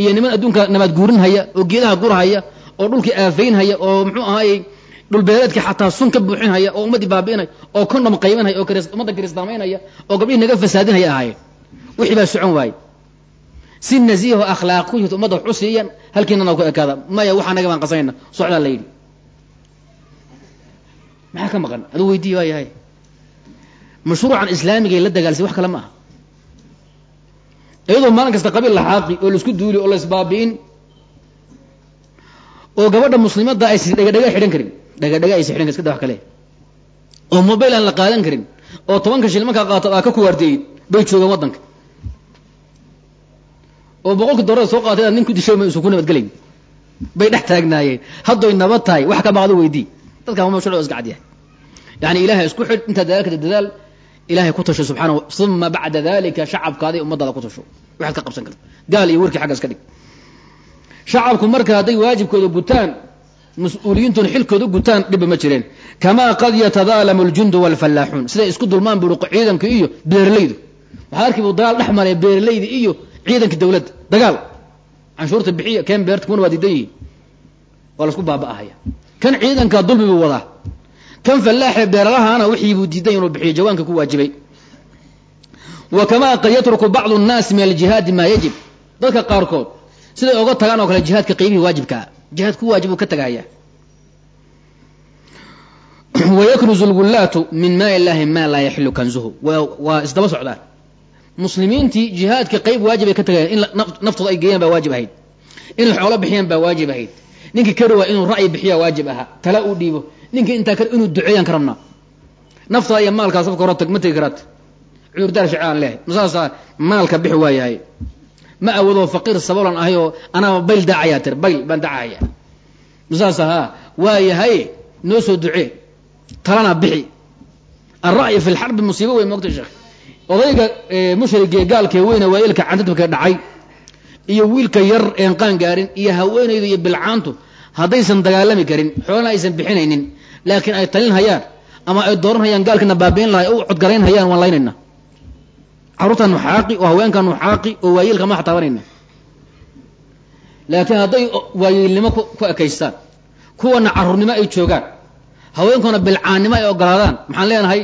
iyo niman adduunka nabaad guurinhaya oo geedaha gurhaya oo dhulkii aafaynhaya oo muxuu ahaayey dhulbeereedkii xataa sun ka buuxinhaya oo ummaddii baabi'inaya oo kondhom qaybanhaya oo ummadda kiristaamaynaya oo gabdhihii naga fasaadinhaya ahaayeen. Wixii baa socon waaye si naziiho akhlaaq ku jirta siiyan halkiinana ku ekaada. Maya waxaa naga baan qasanayna socdaa la yidhi. Maxaa ka maqan? Aduu weydiiye waa yahay mashruucan islaamigay la dagaalsay wax kale ma aha iyadoo maalin kasta qabiil la xaaqi oo la isku duuli oo la isbaabi'in oo gabadha muslimadda aysan dhegadhega xidhan karin dhegadhega aysan xidhan iska da wax kale. Oo mobile aan la qaadan karin oo tobanka shil markaa qaato aa ka kuwaardeeyid bay joogaan waddanka. Oo boqolkii doorada soo qaatay inaad nin ku dishay ma isu ku nabadgelayn. Bay dhex taagnaayeen. Haddoy nabad tahay wax ka baqdo weydii. Dadka ma mashruuc iska cadyahay yani ilaahay isku xidh intaa dadaalka dadaal ilahay ku tasho subxaanahu uma bacda dalika shacabkaada ummadaada ku tasho waxaad ka qabsan karta. Gaal iyo werkii xagga iska dhig. Shacabku marka hadday waajibkooda gutaan mas'uuliyiintuna xilkooda gutaan dhibba ma jireen. Kamaa qad yatadaalamu ljundu walfallaaxuun. Siday isku dulmaan bui ciidanka iyo beeralaydu waxaa arki bu dagaal dhex maraya beeralayda iyo ciidanka dawladda. Dagaal. Canshuurta bixiya keen beerta kuna waa diidan yihiin waa lasku baaba'ahaya kan ciidanka dulmi buu wadaa kan fallaaxee beeralahaana wixii buu diidan inuu bixiyo jawaanka ku waajibay. Wa kamaa qad yatruku bacdu nnaasi min aljihaadi maa yajib. Dadka qaarkood siday oga tagaan oo kale jihaadka qaybihii waajibkaa jihaad ku waajib uu ka tagahaya wayaknuzu lgullaatu min maa illaahi maa laa yaxilu kanzuhu. Waa isdaba socdaan muslimiintii jihaadka qayb waajibay ka tagayaan. In naftooda ay geeyaan baa waajib ahayd. Inay xoolo bixiyaan baa waajib ahayd ninkii kari waa inuu ra'yi bixiyaa waajib ahaa tala uu dhiibo. Ninkii intaa kale inuu duceeyaan ka rabnaa naftaa iyo maalkaa safka hore tag ma tegi karaat. Cudurdaar shice aan masaasaa maalka bixi waa yahay ma awoodoo faqiir sabolan ahay anaa bayl daacayaa tir. Bayl baan dacahaya masaasa haa waa yahay noo soo ducee talana bixi. Alra'yi fi lxarbi musiibo wey moogta sheekh? Odayga mushrigee gaalkee weyne waayeelka cantadbka dhacay iyo wiilka yar een qaan gaarin iyo haweenaydu iyo bilcaantu haddaysan dagaalami karin xoolana aysan bixinaynin laakiin ay talin hayaan ama ay dooran hayaan gaalkana baabiin lahay u codgarayn hayaan waan laynayna carruurtaanu xaaqi oo haweenkaanu xaaqi oo waayeelka ma xataabanayna laakiin hadday waayeelnimo ku ekaystaan kuwana carruurnimo ay joogaan haweenkuna bilcaannimo ay ogolaadaan maxaan leenahay?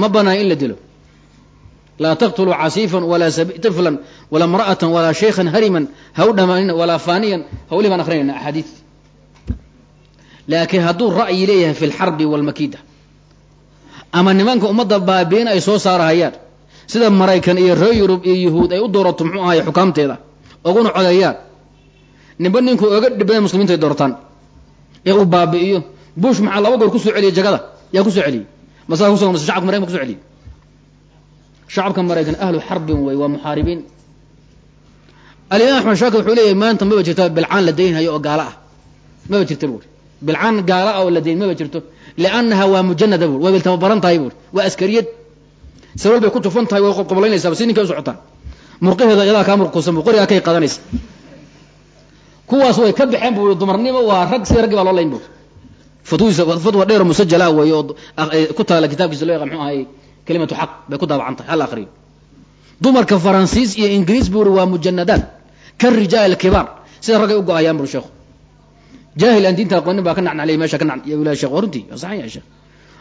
Ma banaan in la dilo. Laa taqtuluu casiifan walaa tiflan walaa mra'atan walaa shaykhan hariman ha u dhamaanina walaa faaniyan hawlihi baan akrinayna axaadiid laakiin hadduu ra'yi leeyahay fi lxarbi walmakida ama nimanka ummadda baabiin ay soo saarahayaan sida maraykan iyo reer yurub iyo yuhuud ay u doorato muxuu ahay xukaamteeda oguna codeeyaan ninba ninkuu oga dhibada muslimiinta ay doortaan ee uu baabi'iyo bush maxaa laba goor ku soo celiyay jagada yaa ku soo celiyey masaa kuso shacabka maraykan kuso celiyey shacabka maraykan ahlu xarbin wey waa muxaaribiin alimaam axmed shaakir wuxuu leeyahy maanta maba jirto bilcaan la daynhayo oo gaalo ah. Maba jirta buuri bilcaan gaalo ah oo la dayn maba jirto. Liannaha waa mujanada buuri way bil tababaran tahay buuri waa askariyad. Sawal bay ku tufan tahay way qobqoblaynaysaa si ninkay u murqaheeda iyadaa kaa murqusan bu kay qadanaysa. Kuwaas way ka baxeen buuri dumarnimo waa rag sida raggi baa loo layn buuri fatwa dheer musajala wey oo ku taala kitaabkiisa loo yaqa mxuu ahay kelimatu xaq bay ku daabacan tahay hal akriyo dumarka faransiis iyo ingiriis buuri waa mujanadaad ka rijaal kibaar sida raggay u go'ayaan buri sheekhu jaahil aan diinta aqoonin baa ka nacnaclay meesha ka nac ya wilahi shekh runtii saxan sheekh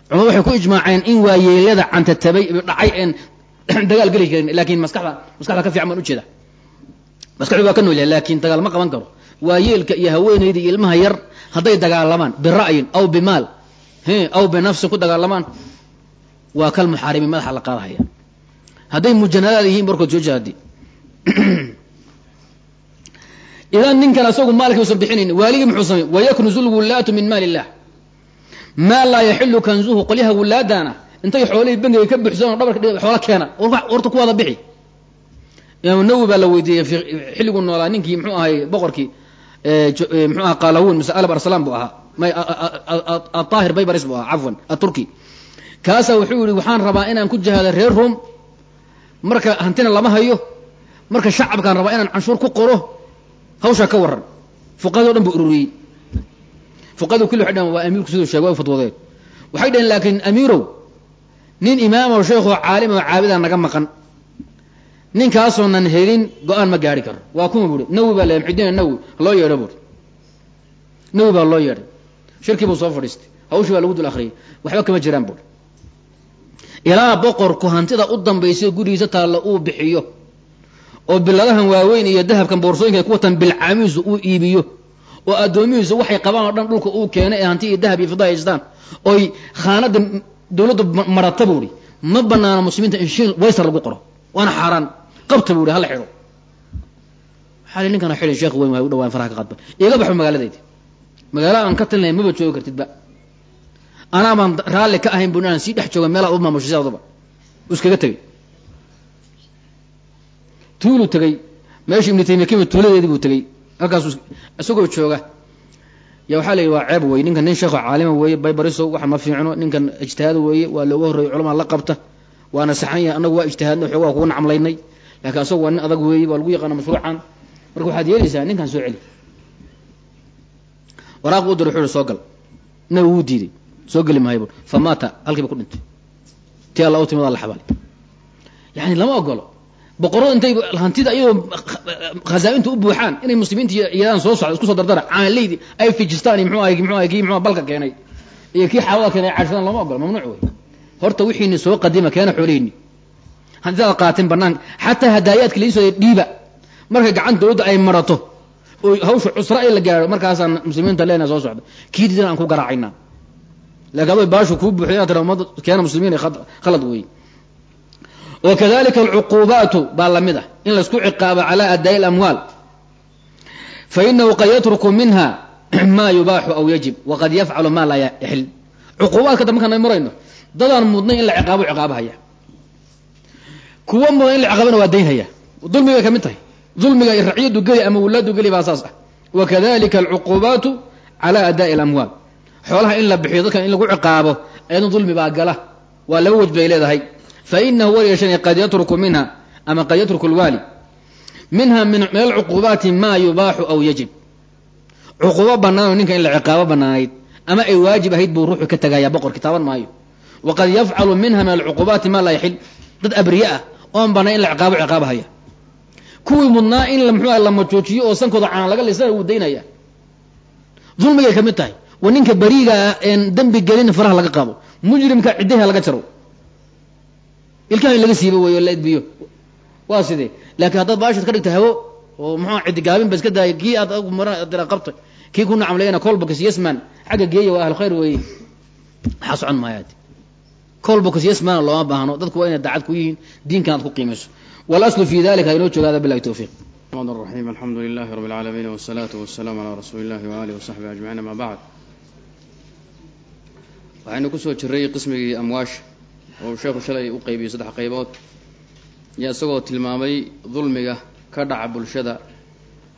culamadu waxay ku ijmaaceen in waayeelada cantatabay dhacay een dagaal geli karin laakiin maskaxda maskaxda ka fiican baan ujeeda maskaxdu waa ka nool laakiin dagaal ma qaban karo waayeelka iyo haweenayda iyo ilmaha yar hadday dagaalamaan bira'yin aw bimaal aw binafsin ku dagaalamaan waa kal madaxa la qaadahaya hadday mujanadaad yihiin barkood soo jihaadi idan ninkan asagu maalkii usan bixinayn waaligii muxuu samey wayaknuzu lwullaatu min maal illah maa laa yaxilu kanzuhu qolyaha wullaadana intay xoolihii bangiga ka buxsan dhabarka xoola keena. Horta kuwaada bixi. Imaam nawowi baa la weydiiyey xilliguu noolaa ninkii mxuu ahay boqorkii mxuu aha qalawun mise alab arsalan buu ahaa. Aahir baybaris buu ahaa cafwan aturki. Kaasaa wuxuu yihi waxaan rabaa inaan ku jihaada reer rom marka hantina lama hayo marka ku hawshaa ka waran. Fuqahado dhan bu ururiyey. Fuqahadu kulli waxay dhaheen waa amiirku siduu sheegay way fatwoodeen waxay dhaheen laakiin amiirow nin imaamo sheekho caalim oo caabidaa naga maqan ninkaasoonan helin go'aan ma gaari karo. Waa kuma buuri. Nawi baa le muxidiin nawi loo yeedho buuri. Nawi baa loo yeedhay. Shirkii buu soo fadhiistay. Hawshii baa lagu dul akriyay waxba kama jiraan buuri. Ilaa boqorku hantida u dambaysa gurigiisa taalla uu bixiyo oo biladahan waaweyn iyo dahabkan boorsooyinka ay ku watan bilcaamihiisu uu iibiyo oo addoomihiisu waxay qabaan oo dhan dhulka uu keenay ee hanti iyo dahab iyo fida haystaan. Oy khaanada dawladdu marata buuhi ma banaano muslimiinta in shil waysar lagu qoro waana xaaraan qabta buuhi hala xidho. Waxaa ninkana xidhin sheekh weyn waay u dhawaan faraha ka qadban iga baxo magaaladayda magaala aan ka talinay maba joogi kartidba anaa baan raalli ka ahayn bu inaan sii dhex jooga meelaad u maamushay sidaadaba iskaga tegey tuulu tegey meeshu ibnu taymiya kami tuuladeedii buu tegey halkaasu isagoo jooga. Ya waxaa la yidhi waa ceeb wey ninkan nin sheekho caalima weeye baybariso waxa ma fiicno ninkan ijtihaad weeye waa looga horreeyey culamaa la qabta waana saxan yahay annagu waa ijtihaadna xoogaa kugu nacamlaynay. Laakiin asagu waa nin adag weeye waa lagu yaqaana mashruucan. Marka waxaad yeelaysaa ninkan soo celi. Waraaq u dir wuxuu soo gal. Nabi wuu diiday. Soo geli maayo fa maata halkiiba ku dhintay. Ti alla u timid la xabaali yani lama ogolo boqorrada intay hantida iyadoo khazaainta u buuxaan inay muslimiinta iyadaan soo socda isku soo dardara caanleydi ay fijistaan iyo mxuu ahay mxuu ahay balka keenay iyo kii xaawada keenay cashadaan lama ogolo mamnuuc wey horta wixiini soo qadima keena xoolihini hantidaad qaateen banaanka xataa hadaayaadka laisoo dhiiba markay gacan ay marato oo hawsha cusra ay la gaaro markaasaan muslimiinta leena soo socda. Kii didan aan ku garaacayna. Lakin baashu kuu tira ummad keena muslimiin khalad wey wakadalika alcuquubaatu baa la mid ah in la isku ciqaabo calaa adaa'i lamwaal fainahu qad yatruku minha ma yubaaxu aw yajib waqad yafcalu ma laa yaxil cuquubaadka da markaan marayno dadaan mudnay in la ciqaabo ciqaabahaya kuwa mudan in la ciqaabana waa daynhaya dulmigay ka mid tahay dulmiga raciyadu geli ama wulaadu geli baa saas ah wakadalika alcuquubaatu cala adaa'i alamwaal xoolaha in la bixiyo dadkan fainahu waryashan qad yatruku minha ama qad yatruku lwaali minha min alcuquubaati ma yubaaxu aw yajib cuquubo banaano ninka in la ciqaabo banaanayd ama ay waajib ahayd buu ruuxu ka tegaya boqorki taaban maayo waqad yafcalu minha min alcuquubaati ma laa yaxil dad abriye ah oon banaan in la ciqaabo ciqaabahaya kuwii mudnaa in mxua la majoojiyo oo sankooda caan laga lisana wuu daynaya dulmigay ka mid tahay wa ninka beriigaa een dembi gelin faraha laga qaado mujrimka ciddaha laga jaro ilkaha in laga siibo wey oo la edbiyo waa sidee laakiin haddaad baashid ka dhigto habo oo muxua ciddigaabin ba iska daaya kii aad gu mara dira qabtay kii ku nacamlayana colbocus yesman xagga geeya waa ahl khayr weeye waxaa socon maayaad colbocus yesmana looma baahno. Dadku waa inay daacad ku yihiin diinkan aad ku qiimayso walaslu fi dalika ha inoo joogaada bilahi towfiiq md raxim alxamdu lilahi rab اlcaalamiin wsalaatu wasalaamu calaa rasuuli illahi waaalih wasaxbi ajmaciin ama bacd. Waxaynu ku soo jiray qismigii amwaasha oo sheekhu shalay u qeybiyey saddex qaybood iyo isagoo tilmaamay dulmiga ka dhaca bulshada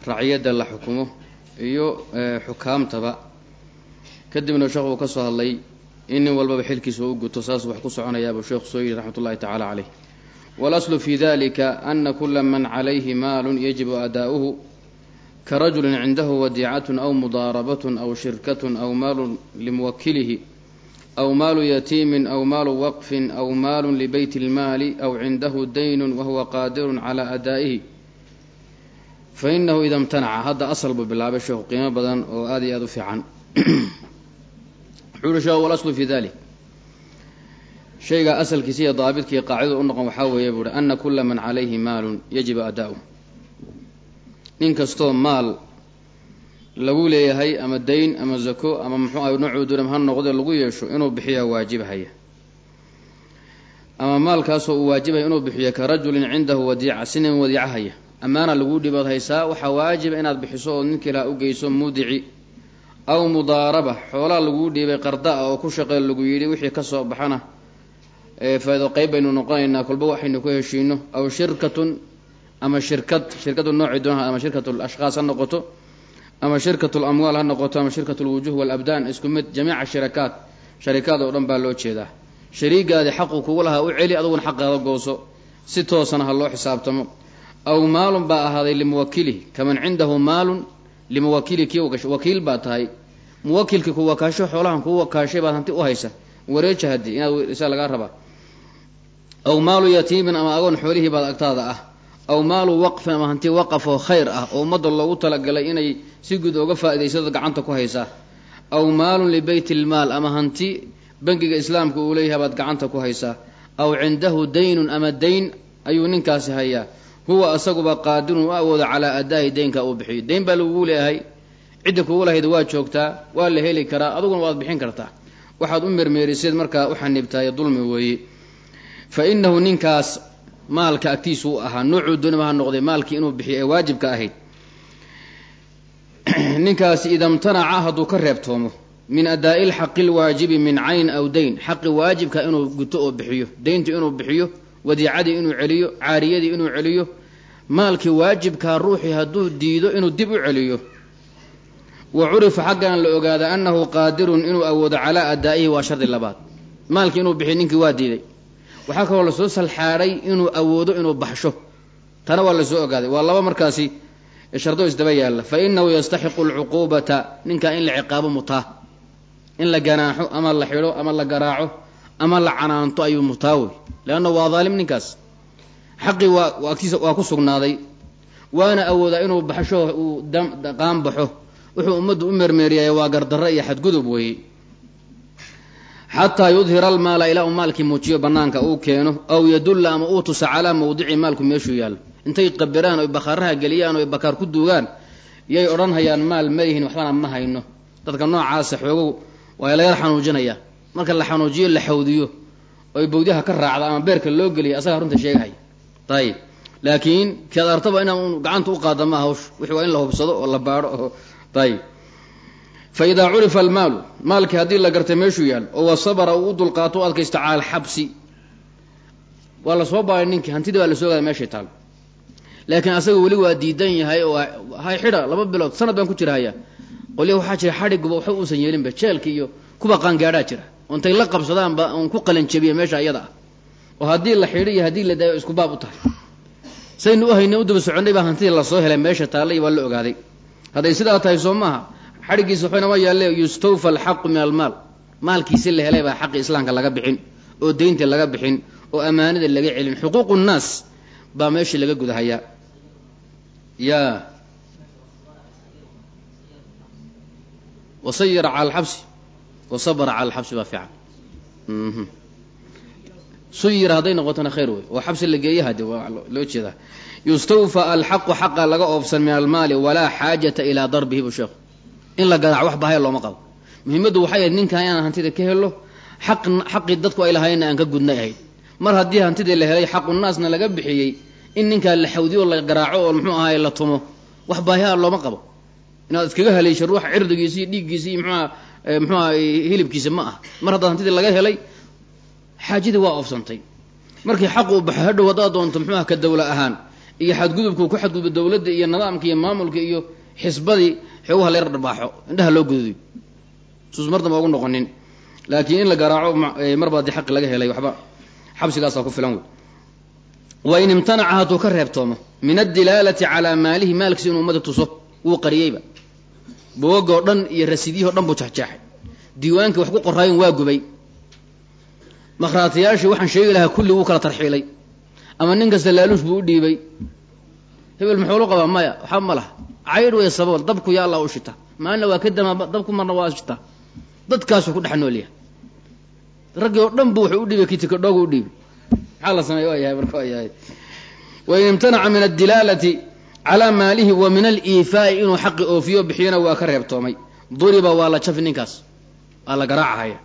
raciyadda la xukumo iyo xukaamtaba. Kadibna sheekhu uu ka soo hadlay in nin walbaba xilkiisa u guto saasuu wax ku soconayaabuu sheekhu soo yidhi raxmat ullahi tacaala caleyh walaslu fi dalika ana kula man calayhi maalun yajibu adaa'uhu karajulin cindahu wadiicatun aw mudaarabatun aw shirkatun aw maalun limuwakilihi aw maalu yatiimin aw maalu waqfin aw maalun libeyt اlmaali aw cindahu daynun wahuwa qaadirun cala adaa'ihi fainahu ida imtanaca hadda asal buu bilaabay sheekhu qiimo badan oo aada iyo aada u fiican wuxuu uhi sheekhu walaslu fi dalik shayga asalkiisa iyo daabidkii qaacidada u noqon waxaa weeye buuhi ana kula man calayhi maalun yajibu adaa'uh nin kastoo maal lagu leeyahay ama dayn ama zako ama muxuu ah noocuu duram ha noqde lagu yeesho inuu bixiyaa waajibahaya. Ama maalkaasoo uu waajibaya inuu bixiyo ka rajulin cindahu wadiica si nin wadiica haya ammaana laguu dhibaad haysaa waxaa waajiba inaad bixiso oo ninkii laha u geyso mudici aw mudaaraba. Xoolaa laguu dhiibay qarda ah oo ku shaqee lagu yidhi wixii ka soo baxana faa'ido qeyb baynu noqonaynaa kolba waxaynu ku heshiino. Aw shirkatun ama shirkad shirkadu noocii doonaha ama shirkatu lashkhaas ha noqoto ama shirkatu lamwaal ha noqoto ama shirkatu lwujuh walabdaan isku mid jamiica shirakaat sharikaad oo dhan baa loo jeedaa. Shariigaadi xaqu kugu lahaa u celi aduguna xaqaada gooso. Si toosana ha loo xisaabtamo. Aw maalun baa ahaaday limuwakilihi kaman cindahu maalun limuwakilihi kii wakiil baa tahay. Muwakilkii ku wakaasho xoolahan kuu wakaashay baad hanti u haysa. Wareeja haddii inaad lagaa rabaa. Aw maalu yatiimin ama agoon xoolihii baad agtaada ah aw maalu waqfin ama hanti waqaf oo khayr ah oo ummadda loogu talagalay inay si guud oga faa'idaysado gacanta ku haysaa aw maalun libeyt ilmaal ama hanti bangiga islaamka uu leeyahay baad gacanta ku haysaa aw cindahu daynun ama dayn ayuu ninkaasi hayaa. Huwa asaguba qaadirun u awooda calaa adaa'i daynka uu bixiyo. Dayn baa lagugu leeyahay. Cidda kugu lahayd waa joogtaa waa la heli karaa aduguna waad bixin kartaa. Waxaad u mermeeriseed markaa u xanibtahay dulmi weeye fa inahu ninkaas maalka agtiisu u ahaa. Noocuu dooniba ha noqday maalkii inuu bixiyo ee waajibka ahayd. Ninkaasi ida mtanaca hadduu ka reebtoomo min adaa'i lxaqi lwaajibi min cayn aw dayn. Xaqi waajibka inuu guto oo bixiyo dayntu inuu bixiyo wadiicadii inuu celiyo caariyadii inuu celiyo maalkii waajibkaa ruuxii hadduu diido inuu dib u celiyo. Wa curifa xaggan la ogaada annahu qaadirun inuu awoodo calaa adaa'ihi waa shardi labaad. Maalkii inuu bixiyo ninkii waa diiday waxaa kaloo la soo salxaadhay inuu awoodo inuu baxsho. Tana waa la soo ogaaday. Waa laba markaasi shardo isdaba yaalla. Fa inahu yastaxiqu alcuquubata ninkaa in la ciqaabo mutaa. In la ganaaxo ama la xidho ama la garaaco ama la canaanto ayuu mutaa wey. Leanna waa daalim ninkaas. Xaqii waa agtiisa waa ku sugnaaday. Waana awoodaa inuu baxsho uu qaan baxo. Wuxuu ummaddu u mermeeriyay waa gardarro iyo xadgudub weeye xataa yudhira almaala ilaa uu maalkii muujiyo banaanka uu keeno aw yadulla ama uu tusa calaa mawdici maalku meeshuu yaallo intay qabiraan oy bakaaraha geliyaan oy bakaar ku duugaan yay odhan hayaan maal malihin waxbana ma hayno. Dadka noocaasa xoogow waa la yar xanuujinaya. Marka la xanuujiyo la xawdiyo oy bawdyaha ka raacda ama beerka loo geliya asagaa runta sheegahaya ayib laakiin kaad artaba inaan gacanta u qaada ma hawsh. Wixi waa in la hubsado oo la baadho. Ayib fa idaa curifa almaalu maalkii haddii la gartay meeshuu yaal oo wasabara uu u dulqaato u adkaysto cala alxabsi waa la soo baaray ninkii hantidii baa la soo gaada meeshay taal laakiin asaga weli waa diidan yahay oo hay xidha laba bilood sanad baan ku jira haya qolya waxaa jira xadhiguba waxba uusan yeelinba jeelka iyo kuwa qaangaadhaa jira intay la qabsadaanba uun ku qalanjabiya meesha iyada ah oo haddii la xidho iyo haddii la daayo isku baab u tahay saynu u hayna u daba soconnay baa hantidii la soo helay meesha taallay waa la ogaaday hadday sidaa tahay soo maaha xadhiggiisa waxbaynama yaalle yustawfa alxaqu min almaal maalkiisi la helay baa xaqi islaamka laga bixin oo deynta laga bixin oo ammaanada laga celin. Xuquuqu nnaas baa meeshii laga gudahayaa. Ya wasayira cala alxabsi wasabara cala alxabsi baa fiican. Suyira hadday noqotona khayr wey oo xabsi la geeya hade loo jeedaa. Yustawfa alxaqu xaqa laga oofsan min almaali walaa xaajata ilaa darbihi bu sheekhu in la garaac wax bahaya looma qabo. Muhiimaddu waxay ahayd ninkan inaan hantida ka helo xaq xaqii dadku ay lahaynna aan ka gudnay ahayd. Mar haddii hantidii la helay xaqu naasna laga bixiyey in ninkaa la xawdiyo la garaaco oo muxuu ahaay la tumo wax baahiha looma qabo. Inaad iskaga haleysho ruuxa cirdigiisi iyo dhiiggiisi iyo mxuaa mxuaha hilibkiisa ma ah. Mar haddaad hantidii laga helay xaajadii waa oofsantay. Markii xaq uu baxo hadhow haddaad doonto muxuuha ka dawla ahaan iyo xadgudubkuu ku xadgudbo dawladda iyo nidaamka iyo maamulka iyo xisbadii xoogaha la yar dharbaaxo indhaha loo gududiyo suus mar damba ugu noqonin. Laakiin in la garaaco marba haddii xaqi laga helay waxba xabsigaasaa ku filan wey. Wain imtanaca hadduu ka reebtoomo min addilaalati calaa maalihi maalkiisa inuu ummada tuso wuu qariyeyba. Bogagoo dhan iyo rasiidyahoo dhan buu jexjeexay diiwaankii wax ku qoraayen waa gubay. Makhraatiyaashii waxaan sheegi lahaa kulli wuu kala tarxiilay. Ama nin kasta laaluush buu u dhiibay. Hebel muxuulu qabaa? Maya waxba ma laha caydh way sababal dabku yaa allah u shita maalina waa ka damaa dabku marna waa shitaa dadkaasuu ku dhex noolyahay. Raggii oo dhan bu wuxuu u dhiibay kitikadhoogu u dhiibay. Maxaa la sameeya waa yahay marka waa yahay wain imtanaca min addilaalati calaa maalihi wa min aliifaa'i inuu xaqi oofiyo bixiyana waa ka reebtoomay. Duriba waa la jafi ninkaas. Waa la garaacahaya.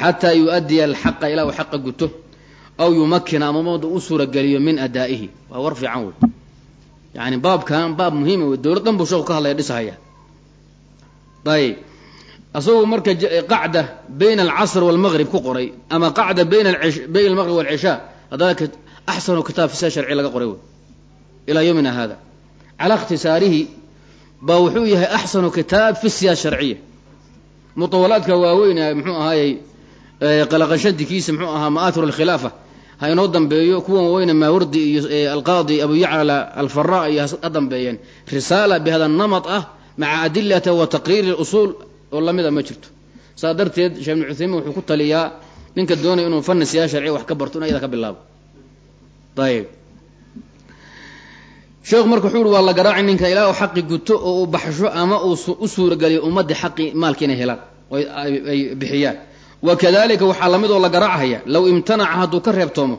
Xataa yu-addiya alxaqa ilaa uu xaqa guto. Aw yumakina ama umada u suurageliyo min adaa'ihi. Waa war fiican wey yani baabkan baab muhiima wey dowlad dhan buu sheeku ka hadlaya dhisahaya. Ayb asagoo marka qacda bayna alcasr walmaqrib ku qoray ama qacda bayna bayna almaqrib walcishaa haddana axsanu kitaab fisa sharci laga qoray wey. Ilaa yowmina hada calaa ikhtisaarihi baa wuxuu yahay axsanu kitaab fi siyaas sharciya. Mutawalaadka waaweyn mxuu ahaayey qalaqashadikiisa mxuu ahaa ma'athir alkhilaafa ha inoo dambeeyo kuwan weyne maawardi iyo alqaadi abu yacla alfara iyo ha dambeeyeen. Risaala bihada namat ah maca adilata wa taqriiri usuul oo lamida ma jirto. Saa darteed sheekh ibnu cuthaymiin wuxuu ku taliyaa ninka doonaya inuu fani siyaa sharciya wax ka barto in ayada ka bilaabo. Ayib sheekhu marka wuxuu uhi waa la garaaci ninka ilaa uu xaqi guto oo uu baxsho ama uu u suurageliyo ummadii xaqi maalki inay helaan ay bixiyaan wa kadalika waxaa la mid oo la garaachaya low imtanaca hadduu ka reebtoomo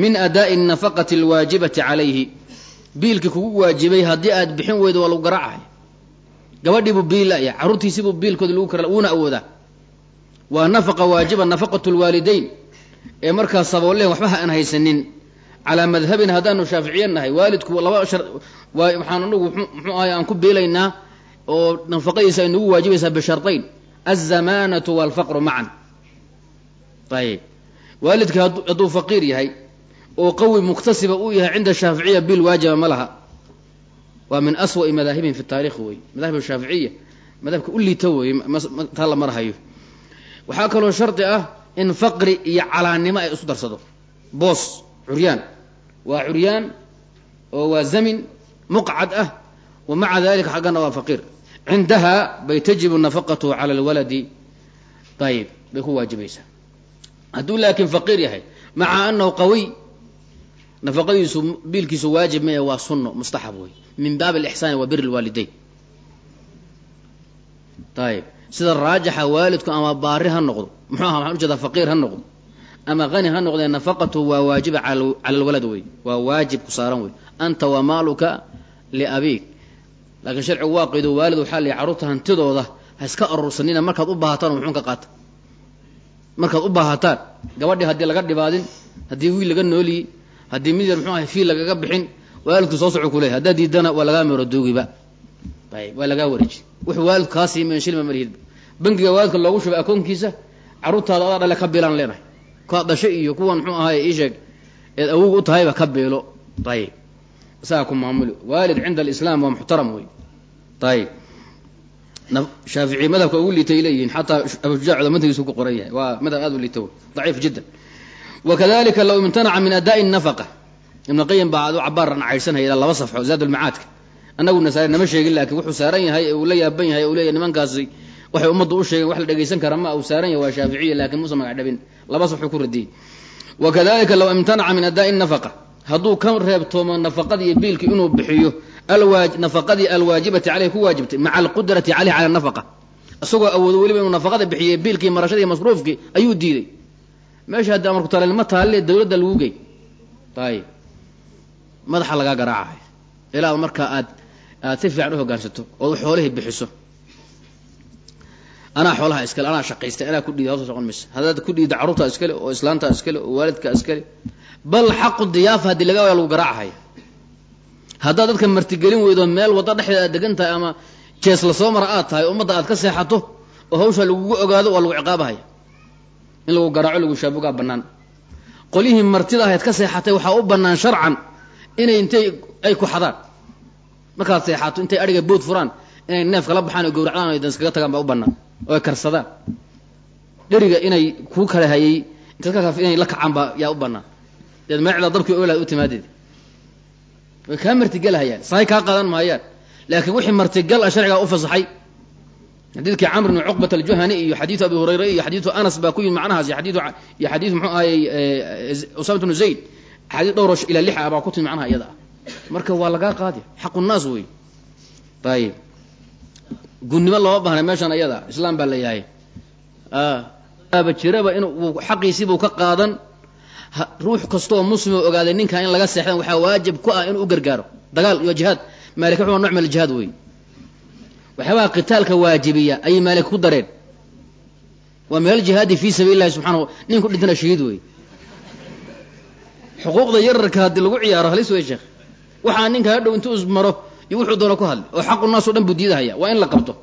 min adaa'i nafaqati alwaajibati calayhi. Biilkii kugu waajibay haddii aad bixin weydo waa lagu garaacaya. Gabadhiibuu biil laya carruurtiisiibuu biilkooda lagu kar wuuna awoodaa. Waa nafaqa waajiba nafaqatu lwaalidayn ee markaa sabooleen waxba ha aan haysanin. Calaa madhabina haddaanu shaaficiye nahay waalidku laba shar waxaan anagu muxuu ahay aan ku biilaynaa oo nafaqadiisa ay nagu waajibaysaa bishartayn alzamaanatu walfaqru macan ayib waalidka hadduu faqiir yahay oo qawi muktasiba uu yahay cinda shaaficiya bil waajiba ma laha. Waa min aswa'i madaahibin fi taarikh wey madahib shaaficiya madhabka u liita wey taa la marhayo waxaa kaloo shardi ah in faqri iyo calaannimo ay isu darsado. Boos curyaan. Waa curyaan oo waa zamin muqcad ah wa maca dalika xaggana waa faqiir. Cindaha bay tajibu nafaqatuhu cala alwaladi. Ayib bay ku waajibaysaa hadduu laakiin faqiir yahay. Maca anahu qawiy nafaqadiisu biilkiisu waajib maya waa sunno mustaxab wey min baab alixsaani wa biri lwaalidayn ayib sida raajixa waalidku ama baari ha noqdo muxuu aha waxaan u jeedaa faqiir ha noqdo. Ama hani ha noqdee nafaqatu waa waajiba cala alwalad wey waa waajib ku saaran wey anta wa maaluka liabiik laakiin sharcigu waa qaydo waalid waxaa lay carruurta hantidooda ha iska arursanina markaad u baahataan muxuun ka qaata markaad u baahataan gabadhii haddii laga dhibaadin haddii wiil laga nooliyey haddii mid yar muxuu ahay fiil lagaga bixin waalidku soo soco ku leehay haddaad diidana waa lagaa meero doogiba ayib waa lagaa wareeji wuxuu waalidku kaa sii meenshilma marihidba bangiga waalidka loogu shubay akoonkiisa carruurtaada adaa dhale ka biilaan leenahay. Kuwaad dhashay iyo kuwan muxuu ahaay iisheeg eed awog u tahayba ka beelo ayib isagaa ku maamuli. Waalid cinda alislaam waa muxtaram wey. Ayib shaafici madhabka ugu liitay leeyihiin xataa abushujaac madhagiisu ku qoran yahay. Waa madhab aad u liita wey daciif jiddan. Wakadalika low imtanaca min adaa'i nafaqa. Ibn qayim baa adu cabaarran caydhsanhaya laba safxo zaad ulmacaadka annagu nasaare nama sheegin laakiin wuxuu saaran yahay uu la yaaban yahay uu leeyahy nimankaasi waxay ummaddu u sheegeen wax la dhegaysan kara ma uu saaran yahay waa shaaficiya laakiin muuse magac dhabin. Laba safxuu ku radiyey. Wakadalika low imtanaca min adaa'i nafaqa. Hadduu ka reebtoomo nafaqadii iyo biilkii inuu bixiyo nafaqadii alwaajibati caleyh ku waajibtay maca alqudrati caleyh cala nafaqa. Isagoo awoodo weliba inuu nafaqada bixiyey biilkii marashadii masruufkii ayuu diiday. Meesha haddi amarku talelma taalle dawladda lagu gey. Ayib madaxa lagaa garaacay. Ilaa markaa aad aad si fiican u hoggaansato oo xoolihii bixiso. Anaa xoolaha iskale anaa shaqaystay anaa ku dhiida hawsa socon maysa haddaad ku dhiida carruurtaa iskale oo islaantaa iskale oo waalidkaa iskale. Bal xaqu diyaafa haddii laga waaya lagu garaacahaya haddaad dadka martigelin weydo meel waddo dhexdeeda aad degan tahay ama jees la soo mara aad tahay ummadda aad ka seexato oo hawsha lagugu ogaado waa lagu ciqaabahaya. In lagu garaaco lagu shaabugaa bannaan. Qolyihii martida ahayd ka seexatay waxaa u bannaan sharcan inay intay ay ku xadaan. Markaad seexato intay adhiga bood furaan inay neef kala baxaan oo gawracdaan o danskaga tagaan baa u bannaan oo ay karsadaan. Dheriga inay kuu kala hayay intaad inay la kacaan baa yaa u bannaan. Deed meecda dabkii oolaad u timaadeed way kaa martigelahayaan sahay kaa qaadan maayaan. Laakiin wixii martigal ah sharcigaa u fasaxay xadiidkii camr bn cuqbat aljuhani iyo xadiidu abi hurayra iyo xadiidu anas baa ku yimid macnahaas iyo xadiidu iyo xadiidu muxuu ahayy usamat bnu zayd. Axaadiis dhowro ilaa lix ah baa ku timid macnaha iyada. Ah marka waa lagaa qaadi xaqu wey ayib gunnimo looma bahnay meeshan iyada islaam baa la yahay aba jiraba in xaqiisiibuu ka qaadan ruux kastooo muslimoo ogaaday ninkan in laga seexdan waxaa waajib ku ah inuu u gargaaro. Dagaal iyo jihaad. Maalik wuxuu noc min aljihaad waxyaabaha qitaalka waajibiya. Ayay maalik ku dareen. Waa min aljihaadi fii sabiili illahi subxaana nin ku dhintana shahiid wey xuquuqda yararka haddii lagu ciyaaro halis wey sheekh. Waxaa ninka hadhow intuu ismaro iyo wuxuu doono ku hadlay oo xaqu naas o dhan buu diidahaya. Waa in la qabto.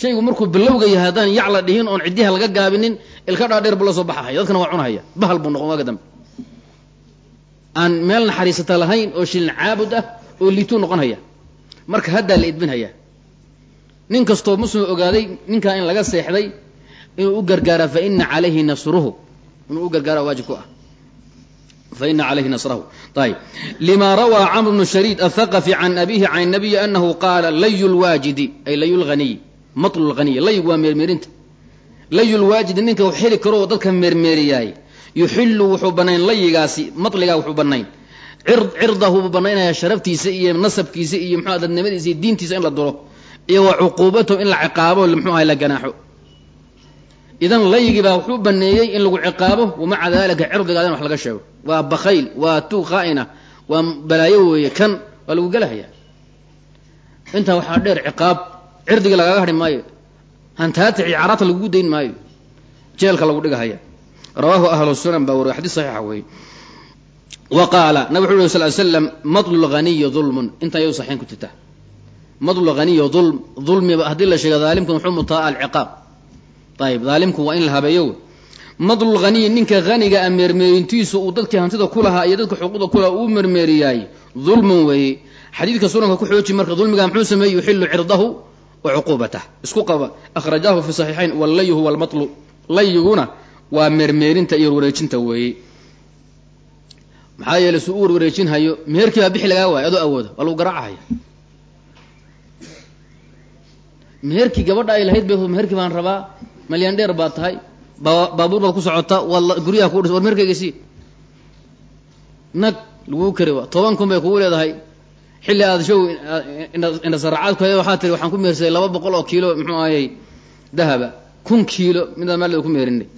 Shaygu markuu bilowga yahay haddaan yac dhihin oon ciddiha laga gaabinin ilka dhaadheer buu la soo baxahaya dadkana waa cunahaya bahal buu noqon waaga dambe aan meel naxariisata lahayn oo shilin caabud ah oo liituu noqon marka haddaa la idbinhaya nin kastoo muslim ogaaday ninkaa in laga seexday inuu u gargaara fa calayhi nasruhu. Inuu u gargaara waajib ku ah. Fa ina calayhi nasrahu ayib lima rawaa camr bnu shariid athaqafi can abihi can nabiyi anahu qaala layu lwaajidi ay layu lhaniyi matlu lhaniyi laygu waa meermeerinta layu lwaajidi ninka heli karoo dadka meermeeriyaay yuxilu wuxuu banayn layigaasi matligaa wuxuu banayn cirdahu buu banaynaya sharaftiisa iyo nasabkiisa iyo mxua dadnimadiisa iyo diintiisa in la duro iyo wa in la ciqaabo mxuu ahay la ganaaxo. Idan layigii baa wuxuu baneeyey in lagu ciqaabo wamaca dalika cirdigaada in wax laga sheego. Waa bakayl waa tu khaa'ina waa balaayo weeye kan waa lagu gelahaya intaa waxaa dheer ciqaab cirdiga lagaga hadhi maayo hantaataci caraata lagugu dayn maayo. Jeelka lagu dhigahaya. Rawaahu ahlu sunan baa wariy xadis saxiixa weeye. Wa qaala nabig wuxu sal slam madlu lghaniyi dulmun intaa yau saxiin ku jirta madlu lghaniyi dulm dulmiba haddii la sheega daalimkan wuxuu mutaa alciqaab. Ayib daalimku waa in la habeeyo madlu lghaniyi ninka haniga a meermeerintiisu uu dadkii hantida ku lahaa iyo dadka xuquuqda kulahaa uu meermeeriyaay dulmun weeye. Xadiidka sunanka ku xooji marka dulmiga muxuu sameeyey yuxilu cirdahu wa cuquubatah isku qaba. Akhrajahu fi saxiixayn wallayhu walmatlu layiguna waa meermeerinta iyo wareejinta weeye maxaa yeeley suu u warwareejinhayo meherkii baa bixi lagaa waayo adoo awooda waa lagu garaacahaya meherkii gabadha ay lahayd bay meherkii baan rabaa malyan dheer baad tahay. Baabuur baad ku socota waad guryaha ku dhis war meherkayga nag laguu kari toban kun bay kugu leedahay xilli aad show indhasaracaad ku waxaa tiri waxaan ku mehersaday laba boqol oo kiilo muxuu ahayy dahaba. Kun kiilo midaad maal ku meerinay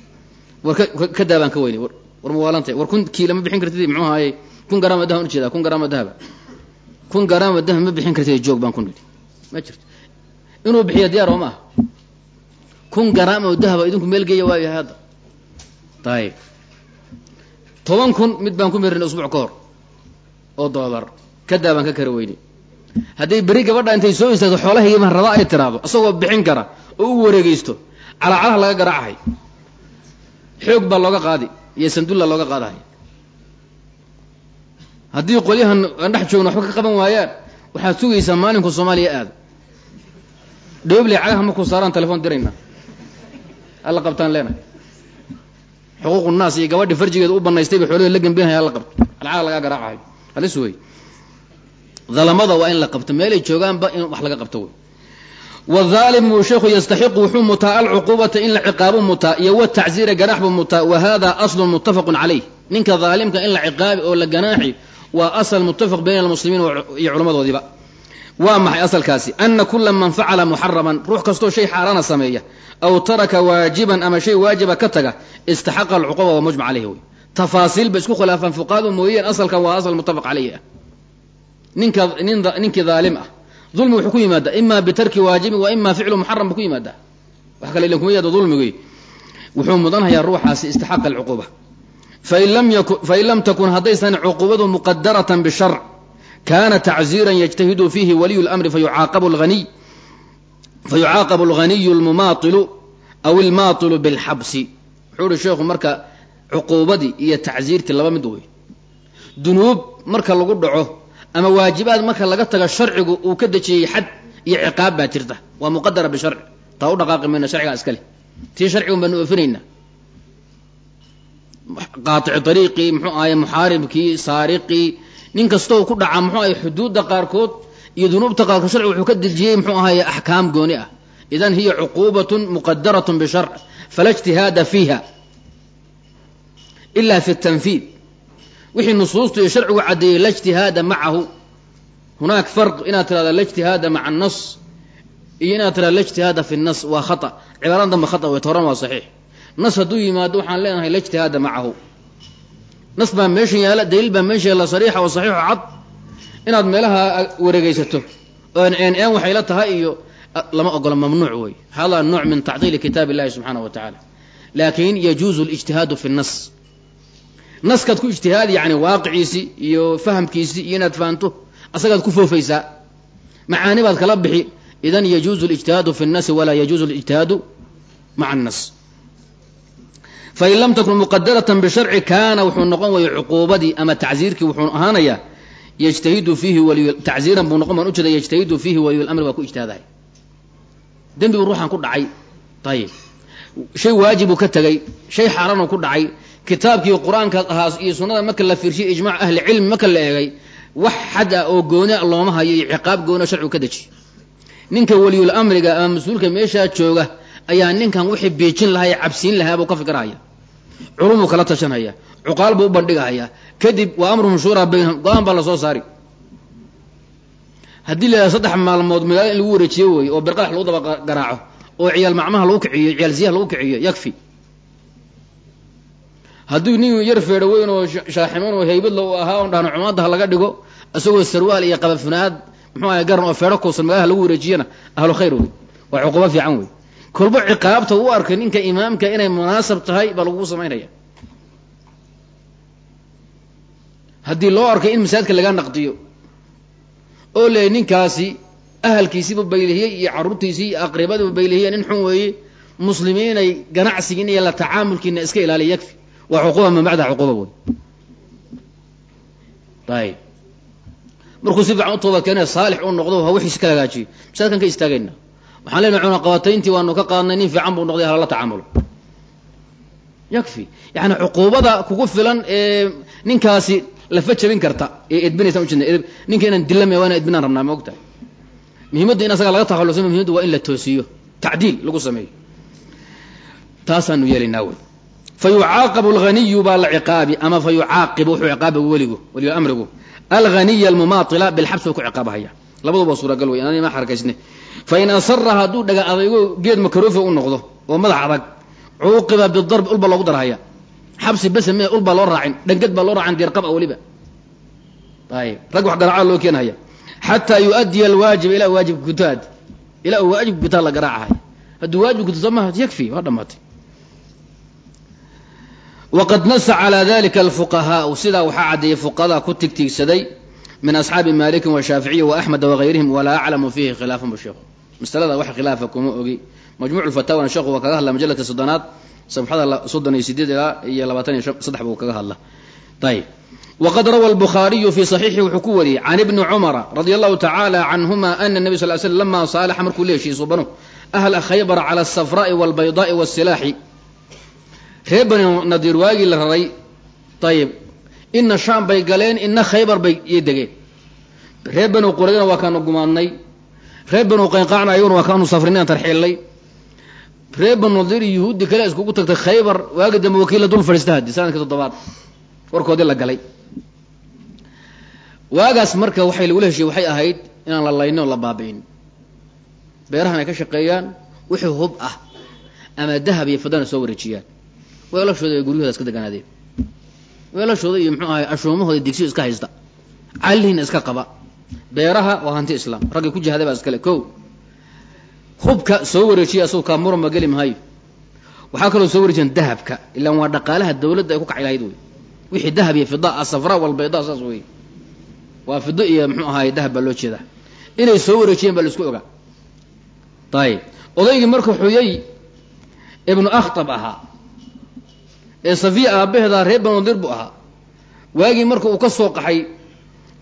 war ka daabaan ka weynay war mawaalantay war kun kiilo ma bixin kartid muxuu ahayey kun garaama dahab ujeeda kun garaama dahaba. Kun garaama dahab ma bixin kartid joog baan ku nidhi. Ma jirto. Inuu bixiyo diyaar oo ma aha. Kun garaam oo dahaba idinku meel geeya waayahay hadda. Ayib toban kun mid baan ku meerinay usbuuc ka hor. Oo doolar kadaa baan ka kara weynay hadday beri gabadha intay soo istaagto xoolahaygiiban raba ay tiraahdo isagoo bixin kara oo u wareegeysto calacalaha laga garaacahay. Xoog baa looga qaadi iyo sandulla looga qaadahay. Haddii qolyahan aan dhex joogno waxba ka qaban waayaan waxaad sugaysaa maalinku soomaaliya aada dhoobley cagaha markuu saaraan telefoon dirayna. Alla qabtaan leenahay xuquuqu naas iyo gabadhi farjigeeda u banaystay bay xoolaheda la gambinaya alla qabto alcaga lagaa garaacahay. Halis wey dalamada waa in la qabto meelay joogaanba in wax laga qabto. Wey whaalimu sheikhu yastaxiqu wuxuu mutaa alcuquubata in la ciqaabo mutaa iyo watacziira ganaaxbu mutaa wa hada aslun muttafaqun calayh. Ninka daalimka in la ciqaabi oo la ganaaxi waa asal muttafaq bayna almuslimiin iyo culammadoodiiba waa maxay asalkaasi? Ana kula man facala muxaraman ruux kastoo shay xaaraana sameeya aw taraka waajiban ama shay waajiba ka taga istaxaqa alcuquba wa mujmac caleyhi wey tafaasiil ba isku khilaafaan fuqaadu mooyeen asalkan waa asal muttafaq caleyhi ah ninkii daalim ah. Dulmi wuxuu ku yimaadaa ima bitarki waajibin wa ima ficlu muxaram buu ku yimaadaa. Wax kale ilan kuma yaado dulmigi wuxuu mudanhayaa ruuxaasi istixaaqa alcuquba fain lam takun haddaysan cuqubadu muqadaratan bisharc kana tacziiran yajtahidu fiihi waliyu lamri fayucaaqabu alghaniyu almumaailu aw ilmaailu bilxabsi. Wuxuu uhi sheekhu marka cuquubadii iyo tacziirtii laba mid wey dunuub marka lagu dhaco ama waajibaad marka laga taga sharcigu uu ka dejiyey xad iyo ciqaab baa jirta. Waa muqadara bisharci. Taa u dhaqaaqi mayna sharcigaa iskale. Tii sharcigun baanu oofinaynaa qaaici ariiqii muxuu ahay muxaaribkii saariqii nin kastoo ku dhaca muxuu ahay xuduudda qaarkood iyo dunuubta qaarkood sharcigu wuxuu ka dejiyey muxuu ahay axkaam gooni ah. Idan hiya cuquubatun muqadaratun bisharc fala ijtihaada fiiha ila fi tanfiid wixii nusuustu iyo sharcigu caddeeyey la ijtihaada macahu. Hunaak farq inaad tirahda la ijtihaada maca annas iyo inaad tirahda la ijtihaada fi nnas waa khata. Cibaaradan dambe khata wey toran waa saxiix. Nas hadduu yimaado waxaan leenahay la ijtihaada macahu. Nas baa meeshan yaalla daliil baa meesha yaalla sariixa oo saxiixo cad. Inaad meelaha wareegeysato oon een waxay la tahay iyo lama ogola mamnuuc wey hada nooc min tacdiili kitaab illahi subxaanahu wa tacaala. Laakin yajuuzu lijtihaadu fi nnas naskaad ku ijtihaadi yani waaqiciisii iyo fahamkiisii iyo inaad fahanto asagaad ku foofaysaa. Macaani baad kala bixi idan yajuuzu lijtihaadu fi nnasi walaa yajuuzu lijtihaadu maca annas. Fain lam takun muqadaratan bisharci kaana wuxuu noqon waya cuquubadii ama tacziirkii wuxuu ahaanayaa yajtahidu fiihi waliy buu noqon baan ujeeda yajtahidu fiihi waliyulamri baa ku ijtihaadahay. Dembigu ruuxan ku dhacay. Ayib shay waajibuu ka tegay shay xaaraanuu ku dhacay kitaabkii qur'aankaas ahaa iyo sunnada marka la fiirshiy ijmac ahli cilmi marka la eegay wax xad ah oo goonia looma hayo iyo ciqaab goonio sharcigu ka dejiy ninka weliyul amriga ama mas'uulka meeshaa jooga ayaa ninkan wixii biijin lahaa ee cabsiin lahaa buu ka fikirhaya culumuu kala tashanhaya cuqaal buu bandhigahaya. Kadib waa amruhum shuuraa baynahum go'aan baa la soo saari haddii la saddex maalmood magaalo in lagu wareejiyo weeye oo birqadax lagu daba garaaco oo ciyaal macmaha lagu kiciyo ciyaal ziyaha lagu kiciyo yakfi hadduu nin yar feedho weyn oo shaaximan oo haybadla u ahaa on dhahno cumaadaha laga dhigo isagoo sarwaal iyo qabafunaad muxuu ahay garan oo feedho kuusan magaalaha lagu wareejiyana ahlu khayr wey. Waa cuqubo fiican wey. Kolba ciqaabta u arkay ninka imaamka inay munaasab tahay baa lagu samaynaya haddii loo arkay in masaajidka laga naqdiyo oo le ninkaasi ahalkiisiibu baylihiyey iyo carruurtiisii iyo aqribadiibu baylihiyey nin xun weeye muslimiinay ganacsigiina iyo la tacaamulkiina iska ilaaliya yakfi waa cuquba man bacdaha cuquba wey ayib markuu si fiican u keena saalix u noqdo ha wixiisi ka hagaajiyo masaajidkan ka istaagayna waxaan leenahay cunaqabatayntii waanu ka qaadnay nin fiican buu noqday halala tacaamulo yakfi yani cuquubada kugu filan ee ninkaasi lafa jabin karta ee edbinaysan ujeedna ninka inaan dilame waa inaan edbinaan rabnaa ma ogtahay muhimadda in asaga laga takhaluso muhimaddu waa in la toosiyo tacdiil lagu sameeyo taasaanu yeelaynaa wey fa yucaaqabu alghaniyu baa la ciqaabi ama fa yucaaqibu wuxuu ciqaaba weligu weliga amrigu alghaniya almumaatila bilxabsi ku ciqaabahaya labaduba suuragal wey anani ma xarakaysne fa in asara hadduu dhaga adaygo geed makarofa u noqdo oo madax adag cuuqiba bidarbi ulba loogu darhaya xabsi bese me ulbaa loo raacin dhangad baa loo raacin deerqab weliba ayib rag wax garaacada loo keenhaya xataa yuaddiya alwaajib ilaa waajibka kutaad ilaa uu waajibka kutaa la garaacahay hadduu waajibka kuto maha yakfi waa dhamaatay waqad nasa calaa dalika alfuqahaau sidaa waxaa caddeeyey fuqadaa ku tigtiigsaday min asxaabi maalikin washaaficiyi waaxmeda wagayrihim walaa aclamu fiihi khilaafan bu sheekhu masalada wax khilaafa kuma ogi majmuuc fataawana sheekhu waa kaga hadla majalada soddonaad sabxada soddon iyo sideed ilaa iyo labaatan iyo saddex buu kaga hadla ayib waqad rawa albukhaariyu fii saxiixi wuxuu ku wariyey can ibni cumara radia allahu tacaala canhuma ana nabi sal l slam lama saalaxa markuu leeshiye subanu ahla khaybar cala asafraai walbaydaai wasilaaxi reer bani nadiir waagii la raray. Ayib ina shaam bay galeen ina khaybar bay iyo degeen. Reer banu quraydana waa kaanu gumaadnay reer banu qaynqaacna ayaguna waa kaanu safrinaan tarxiilnay. Reer banu nadiir iyo yuhuudi kale iskugu tagtay khaybar waagi dambe wakiilla dul fadhiista haddi sannadkii toddobaad. Warkoodii la galay. Waagaas marka waxay lagula heshiye waxay ahayd inaan la laynin la baabi'in. Beerahan ay ka shaqeeyaan wixii hub ah. Ama dahab iyo fadana soo wareejiyaan weelashooda ay guryahooda iska deganaadeen. Weelashooda iyo muxuu ahay ashuumahooda digsiyo iska haysta. Callihiina iska qaba. Beeraha waa hanti islaam. Raggii ku jihaday baa iskale ko hubka soo wareejiya asagoo murama geli mahayo waxaa kaloo soo wareejiyaan dahabka. Ilaan waa dhaqaalaha dawladda ay ku kaci lahayd wey wixii dahab iyo fida asafra walbayda saas wey waa fido iyo muxuu ahaay dahab baa loo jeedaa. Inay soo wareejiyeen baa la isku ogaa. Ayib odaygii marka xuyay ibnu akhtab ahaa ee safiya aabaheeda reer banodir buu ahaa. Waagii marka uu ka soo qaxay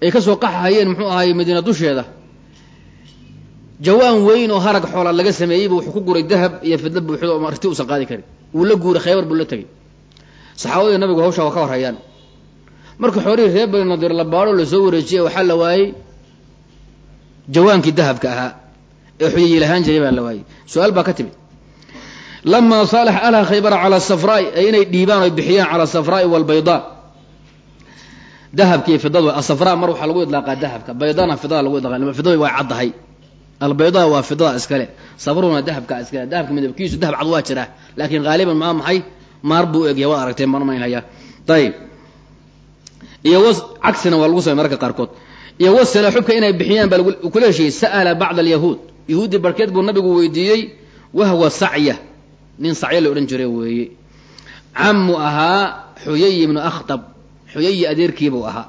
ay ka soo qaxahayeen muxuu ahaay madiina dusheeda. Jawaan weyn oo harag xoola laga sameeyeyba wuxuu ku guray dahab iyo fidlo buuxdo oo marti uusan qaadi karin wuu la guuray khaybar buu la tegey. Saxaabadii nabigu hawshaa waa ka horhayaan marka xoolihii reer bani nadir la baadho la soo wareejiyey waxaa la waayey jawaankii dahabka ahaa ee xuyayii lahaan jiray baa la waayey. Su'aal baa ka timid lamaa saalax alha khaybara cala safraai ay inay dhiibaan o bixiyaan cala safraai walbayda dahabkii fidadu asafra mar waxaa lagu idlaaqaa dahabka baydana fidada lagu idlaqa fidada waa caddahay albayda waa fidada iskale safruna dahabka iskale dahabka midabkiisu dahab cad waa jira laakiin haaliban maa maxay maar buu egyahay waad aragteen baan umaynhayaa ayib iyo w cagsina waa lagu samay mararka qaarkood iyo wasala xubka inay bixiyaan baa kula heshiiyey sa'ala bacd alyahuud yahuudi barkeed buu nabigu weydiiyey wahwa sacya nin sacyo la odhan jiray weeye. Camu ahaa xuyay ibnu akhtab xuyayi adeerkiibuu ahaa.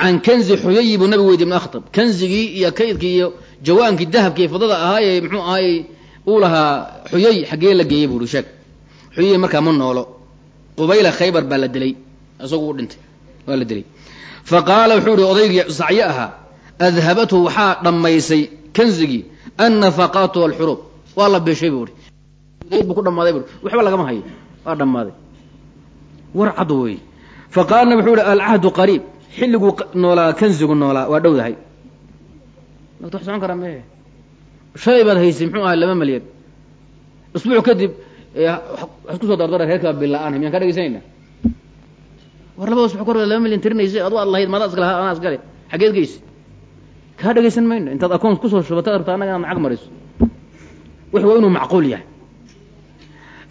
Can kanzi xuyayi buu nabigu weydiy ibnu akhtab. Kanzigii iyo kaydkii iyo jawaankii dahabkii fadada ahaayee muxuu ahaay uu lahaa xuyay xaggee la geeyey buuhi sheeg xuyay markaa ma noolo. Qubayla khaybar baa la dilay. Isagu u dhintay waa la dilay. Fa qaala wuxuu ihi odaygii sacyo ahaa. Adhabathu waxaa dhammaysay kanzigii annafaqaatu walxuruub waa la beeshay buu ihi bu ku dhammaaday bu waxba lagama hayo. Waa dhammaaday. War cad wey fa qaalna wuxuu ihi alcahdu qariib. Xilliguu noolaa kanzigu noolaa waa dhowdahay. Wax socon karaa mehe. Shalay baad haysay muxuu ahay laba malyan isbuuc kadib waxaad ku soo dardara reerkaa bila-aan miyaan ka dhegeysanayna war labada usbuc kor laba milyan tirinaysa adu aad lahayd madaa iskale anaa iskale xaggeed geysa kaa dhegaysan mayno. Intaad akoon ku soo shubata rabta annaga inaad lacag mariso wix waa inuu macquul yahay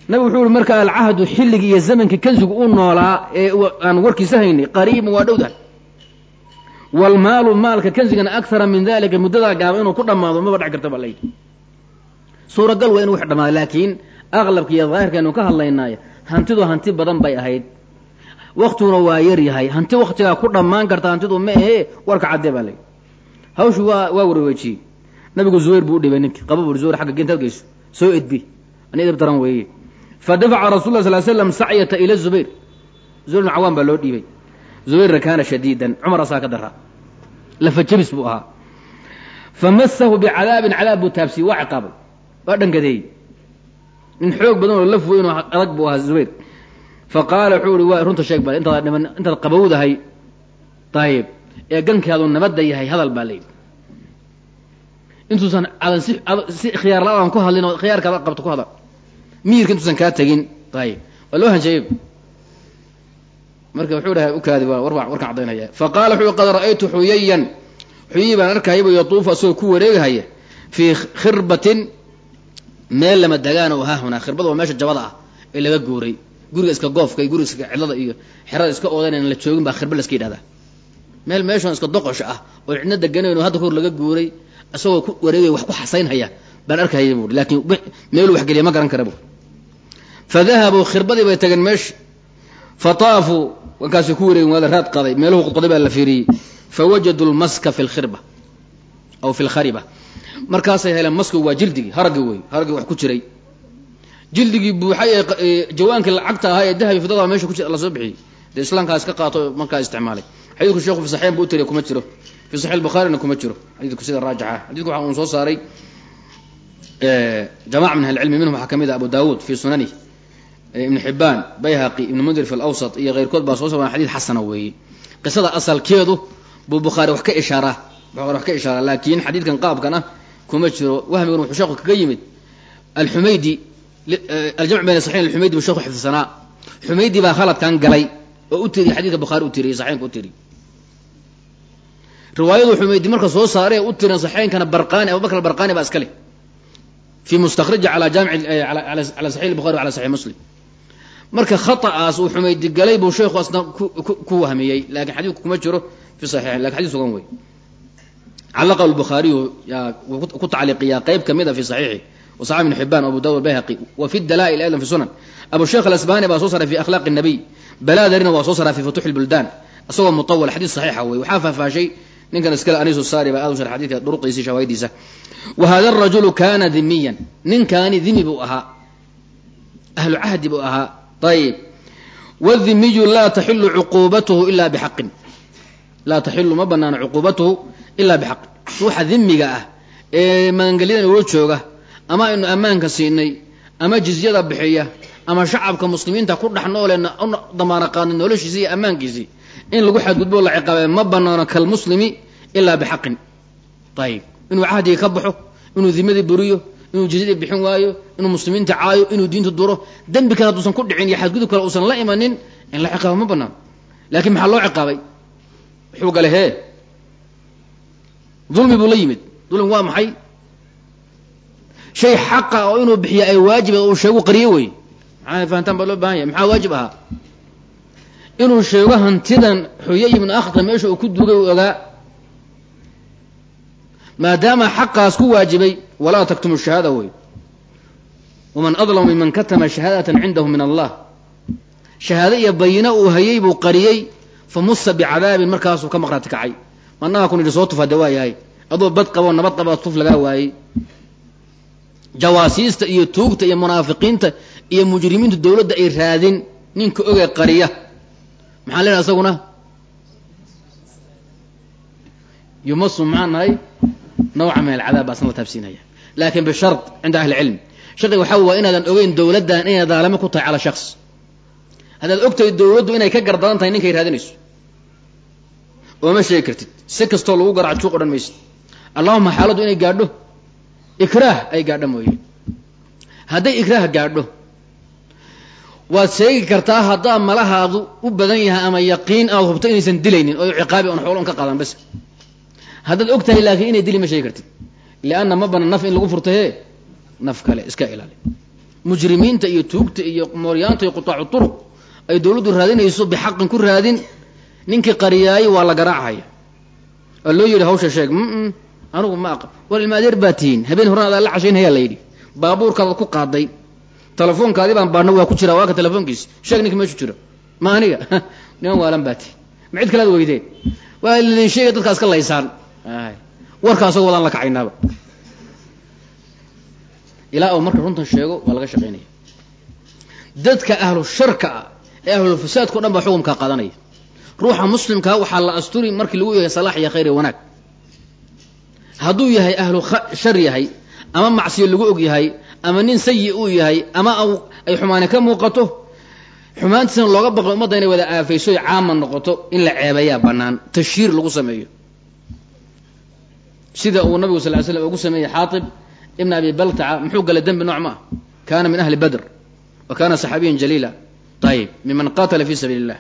nabigu wuxuu ihi marka alcahdu xilligii iyo zamankii kansigu u noolaa ee aan warkiisa haynay qariiban waa dhowdahay. Waalmaalu maalka kansigana akara min dalika muddadaa gaaba inuu ku dhammaado maba dhec karta baa layidhi. Suuragal waa inu wax dhamaado laakiin aqlabka iyo daahirkaaynu ka hadlaynaayo hantidu hanti badan bay ahayd. Waktuna waa yar yahay hanti waktigaa ku dhammaan karta hantidu ma ahee warka caddee baa layidhi. Hawshu waa waa warweejiyey nabigu zubayr buu u dhibay ninki qaba buri zubayr xagga geentaad geyso soo edbi ani edab daran weeye fa dafaca rasul la sal slam sacyata ila zubayr zubayr bn cawaan baa loo dhiibay zubayrna kaana shadiidan cumar asaa ka daraa lafa jabis buu ahaa famasahu bicadaabin cadaab buu taabsiyey waa ciqaabay waa dhangadeeyey nin xoog badan oo laf weyn oo adag buu ahaa zubayr fa qaala wuxuu ihi waa runta sheeg bale intaad dhiman intaad qabowdahay ayib ee gankaadu nabadda yahay hadal baa layidhi intuusan adan si si khiyaar la'aan ku hadlin oo khiyaarkaada qabto ku hadal miyirka intuusan kaa tegin. Ayib waa loo hanjeeyey. Marka wuxuu dhahay ukaadi waa warba warkaan cadaynaya fa qaala wuxuu qad ra'aytu xuyayan xuyiyi baan arkahaybu yatuufu asagoo ku wareegahaya fii khirbatin meel lama degaan oo haahunaa khirbada waa meesha jabada ah ee laga guuray. Guriga iska goofka iyo guriga iska cidlada iyo xerada iska oodan aan la joogin baa khirba laska yidhahdaa meel meeshan iska doqosha ah oo cidna deganayn oo hadda kahor laga guuray isagoo ku wareegaya wax ku xasaynhaya baan arkahaya buuri laakiin meeluu waxgeliya ma garan kara buuri fa dahabuu khirbadii bay tageen meesha fa taafuu markaasay ku wareegin waada raad qaday meeluhu qodqoday baa la fiiriyey fa wajaduu lmaska fi lkhirba aw fi lkhariba markaasay heleen masku waa jildigii haraggi wey haraggii wax ku jiray jildigii buuxay ee jawaankii lacagta ahaa ee dahabi fidada meesha ku jira la soo bixiyey dee islaamkaa iska qaato markaa isticmaalay xadiidku sheekhu fi saxiixin buu u tiriya kuma jiro fi saxiix bukhaarina kuma jiro xadiidku sida raajixa xadidku waxa uu soo saaray ah abu daawuud fi ibn xibaan bayhaqi ibn mundir fi lawsat iyo keyrkood baa soo saaran xadiid xasana weeye. Qisada asalkeedu buu bukhaari wax ka ishaaraa bukhaari wax ka ishaaraa laakiin xadiidkan qaabkan kuma jiro. Wahmigan wuxuu sheekhu kaga yimid alxumaydi aljamc bayna saxiin alxumaydi buu sheekhu xifdisanaa xumaydi baa khaladkan galay oo u tiriy xadidka bukhaari u tiriyey saxiinka u tiriy riwaayadu xumaydi marka soo saaray u tirin saxiinkana barqani abubakr barqani baa iska leh. Fi mustakriji ala jaamic ala saxix bukhari ala saxix muslim marka khata'aas uu xumaydi galay buu sheekhu asna ku wahmiyey laakiin xadiidku kuma jiro fi saxiixin laakiin xadid sugan wey calaqa lbukhaariyu ku tacliiqiyaa qeyb kamida fi saxiixi. Wasaxa ibn xibaan abu dawud bayhaqi wa dalaa'il aydan fi sunan. Abu sheekh alasbani baa soo saaray fi akhlaaqi nabiy balaadarina waa soo saaraa fi futuxi lbuldaan isagoo mutawal xadiid saxiixa wey waxaa faahfaashay ninkan iskale anisu saari baa aad u shar xadidka duruqiisi shawaahidiisa. Wa hada arajulu kana dimiyan ninkaani dimi buu ahaa. Ahlu buu ahaa ayib wadimiyu laa taxilu cuquubatuhu ila bixaqin laa taxilu ma banaano cuquubatuhu ilaa bixaqin ruuxa dimiga ah ee magangelyadan ula jooga ama aynu ammaanka siinay ama jizyada bixiya ama shacabka muslimiinta ku dhex noole damaana qaadnay noloshiisii iyo ammaankiisii in lagu xadgudbo la ciqaabay ma banaano kalmuslimi ilaa bixaqin ayib inuu cahdiga ka baxo inuu dimadii buriyo inuu jizyadii bixin waayo inuu muslimiinta caayo inuu diinta duro dembi kale haduusan ku dhicin iyo xadgudub kale uusan la imanin in la ciqaabo ma banaano laakiin maxaa loo ciqaabay? Wuxuu gale hee dulmi buu la yimid. Dulmi waa maxay? Shay xaqa oo inuu bixiyo ay waajiba uu sheegu qariyo wey maxaa fahantaan baa loo baahan yahay? Maxaa waajib ahaa? Inuu sheego hantidan xuyay ibnu akhtar meesha uu ku dugay uu ogaa maadaama xaqaas ku waajibay walaa taktumu shahaada wey waman adlamu miman katama shahaadatan cindahu min allah. Shahaado iyo bayino uu hayay buu qariyey fa musa bicadaabin markaasuu ka maqraati kacay. Manaha kun idhi soo tufa de waa yahay. Adoo bad qabo nabad qaba tuf lagaa waayey jawaasiista iyo tuugta iyo munaafiqiinta iyo mujrimiinta dowladda ay raadin ninka ogee qariya. Maxaan leenahay isaguna yumasu maxaan nawca min alcadaab baa asna la taabsiinaya laakin bishard cinda ahli cilm shardiga waxaa waa inaadan ogeyn dowladdan inay daalamo ku tahay calaa shaks haddaad ogtahay dowladdu inay ka gardaran tahay ninkay raadinayso ooma sheegi kartid si kastoo lagu garaac juuq odhan maysid allahuma xaaladdu inay gaadho ikraah ay gaadho mooye hadday ikraah gaadho waad sheegi kartaa haddaa malahaadu u badan yahay ama yaqiin aad hubto inaysan dilaynin oo ciqaabi on xoolo on ka qaadan bas haddaad og tahay laakiin inay dili ma sheegi kartid. Lianna ma bana naf in lagu furtaye naf kale iska ilaali. Mujrimiinta iyo tuugta iyo mooryaanta iyo qutaacu turuq ay dawladdu raadinayso bixaqin ku raadin ninkii qariyaaye waa la garaacaya. Oo loo yidhi hawsha sheeg mm anigu ma aqan war baa tihiin. Habeen horan adaa la cashaynhayaa la yidhi. Baabuurkaadaad ku qaaday telefoonkaadi baan baadhna waa ku jira waa ka telefoonkiisi sheeg ninka meeshu jiro. Ma aniga. Niman waalan baa tihin ma cid weydeen waa lidin sheegay dadkaa iska laysaan warka asagoo wadaan la kacaynaaba ilaa uu marka runtan sheego waa laga shaqaynaya. Dadka ahlu sharka ah ee ahlulfasaadka o dhan baa xukumkaa qaadanaya. Ruuxa muslimkaa waxaa la asturi markii lagu yahay salaax iyo khayr iyo wanaag. Hadduu yahay ahlu shar yahay ama macsiyo lagu og yahay ama nin sayi uu yahay ama ay xumaani ka muuqato xumaantiisana looga baqo ummadda inay wada aafayso caama noqoto in la ceebayaa bannaan tashhiir lagu sameeyo sida uu nabigu sal slam ugu sameeyey xaatib ibn abi baltaca muxuu galay dembi nooc ma ah kaana min ahli badr wa kana saxaabiyan jaliila. Ayib miman qatala fi sabiili illah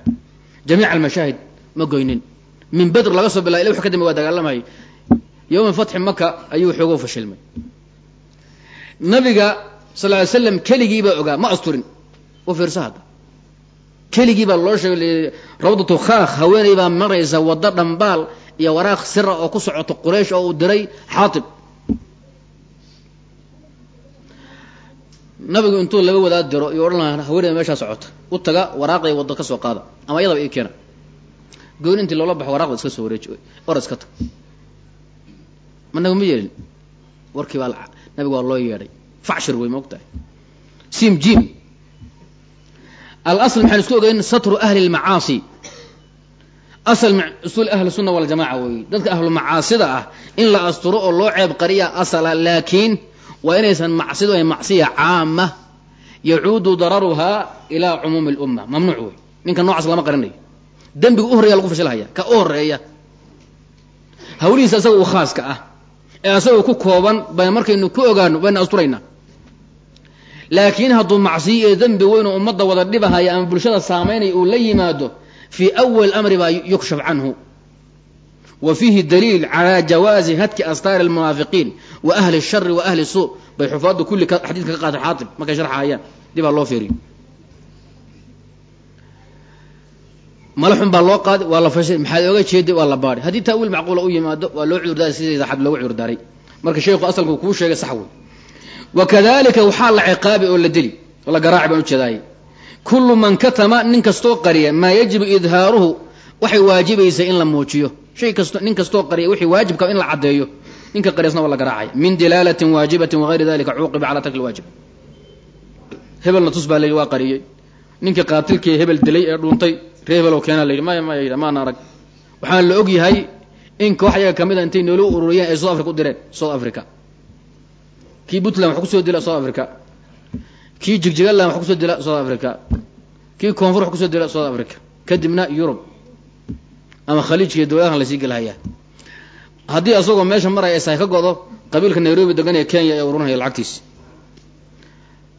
jamiica almashaahid ma goynin. Min badr laga soo bilaa ila wx ka dambe waa dagaalamayay yowma fatxi maka ayuu xoogo fashilmay. Nabiga sal ly slam keligii baa ogaa ma asturin. U fiirsa hadda. Keligii baa loo sheegay rawdatu khaakh haweeney baa maraysa waddo dhambaal iyo waraaq sira oo ku socoto quraysh oo uu diray xaatib nabigu intuu laba wadaad diro iyo odhan lahaa haweeneyda meeshaa socota. U taga waraaqday waddo ka soo qaada. Ama iyadaba ii keena. Gooni intii loola baxo waraqda iska soo wareeji or iska tag. Ma nabigu ma yeelin? Warkii baa nabigu waa loo yeedhay. Facshir wey ma og tahay sim jim. Alasl maxaan isku ogeyn satru ahli lmacaasi asal usuul ahli sunna waljamaca weeye dadka ahlu macaasida ah in la asturo oo loo ceeb qariya asala laakiin waa inaysan macsidu ay macsiya caama yacuudu dararuhaa ilaa cumuumi lumma mamnuuc wey ninka noocaas lama qarinayo dembiga u horreya lagu fashilhaya ka u horreeya hawlihiisa asaga u khaaska ah ee asagoo ku kooban bay markaynu ku ogaano bayna asturaynaa laakiin hadduu macsiyo iyo dembi weyn oo ummadda wada dhibahaya ama bulshada saamaynaya uu la yimaado fii awal amri baa yukshaf canhu. Wa fiihi daliil calaa jawaazi hadki astaari almunaafiqiin wa ahli shari wa ahli suu. Bay xufaaddu kulli xadiidka ka qaata xaatib markay sharxahayaan dibaa loo fiiriyo. Mala xun baa loo qaaday waa la fashay maxaad oga jeeday waa la baadhay haddii taawiil macquula u yimaado waa loo cudurdaaray sideeda xad loogu cudurdaaray marka sheekhu asalku kuu sheegay sax wey wakadalika waxaa la ciqaabi oo la deli oo la garaaci baan ujeedaay kullu man katama nin kastoo qariya maa yajibu idhaaruhu waxay waajibaysaa in la muujiyo. Shay kasto nin kastoo qariya wixii waajibka in la caddeeyo. Ninka qariyasna waa la garaacaya min dilaalatin waajibatin wagayri dalika cuuqiba cala tarki lwaajib hebelna tus baa layidhi waa qariyey. Ninkii qaatilkii hebel dilay ee dhuuntay ree hebeloo keena layidhi maya maya yidhi maana arag. Waxaan la og yahay in koox yaga ka mid a intay noola ururiyeen ay south africa u direen south africa. Kii puntland wax ku soo dila south africa kii jigjigaland wax ku soo dila south africa. Kii koonfur wax ku soo dila south africa. Kadibna yurub ama khaliijkiiyo dowladahan la sii gelhayaa haddii asagoo meesha maraya isahay ka godo qabiilka nairobi degan ee kenya ee urunhaya lacagtiisi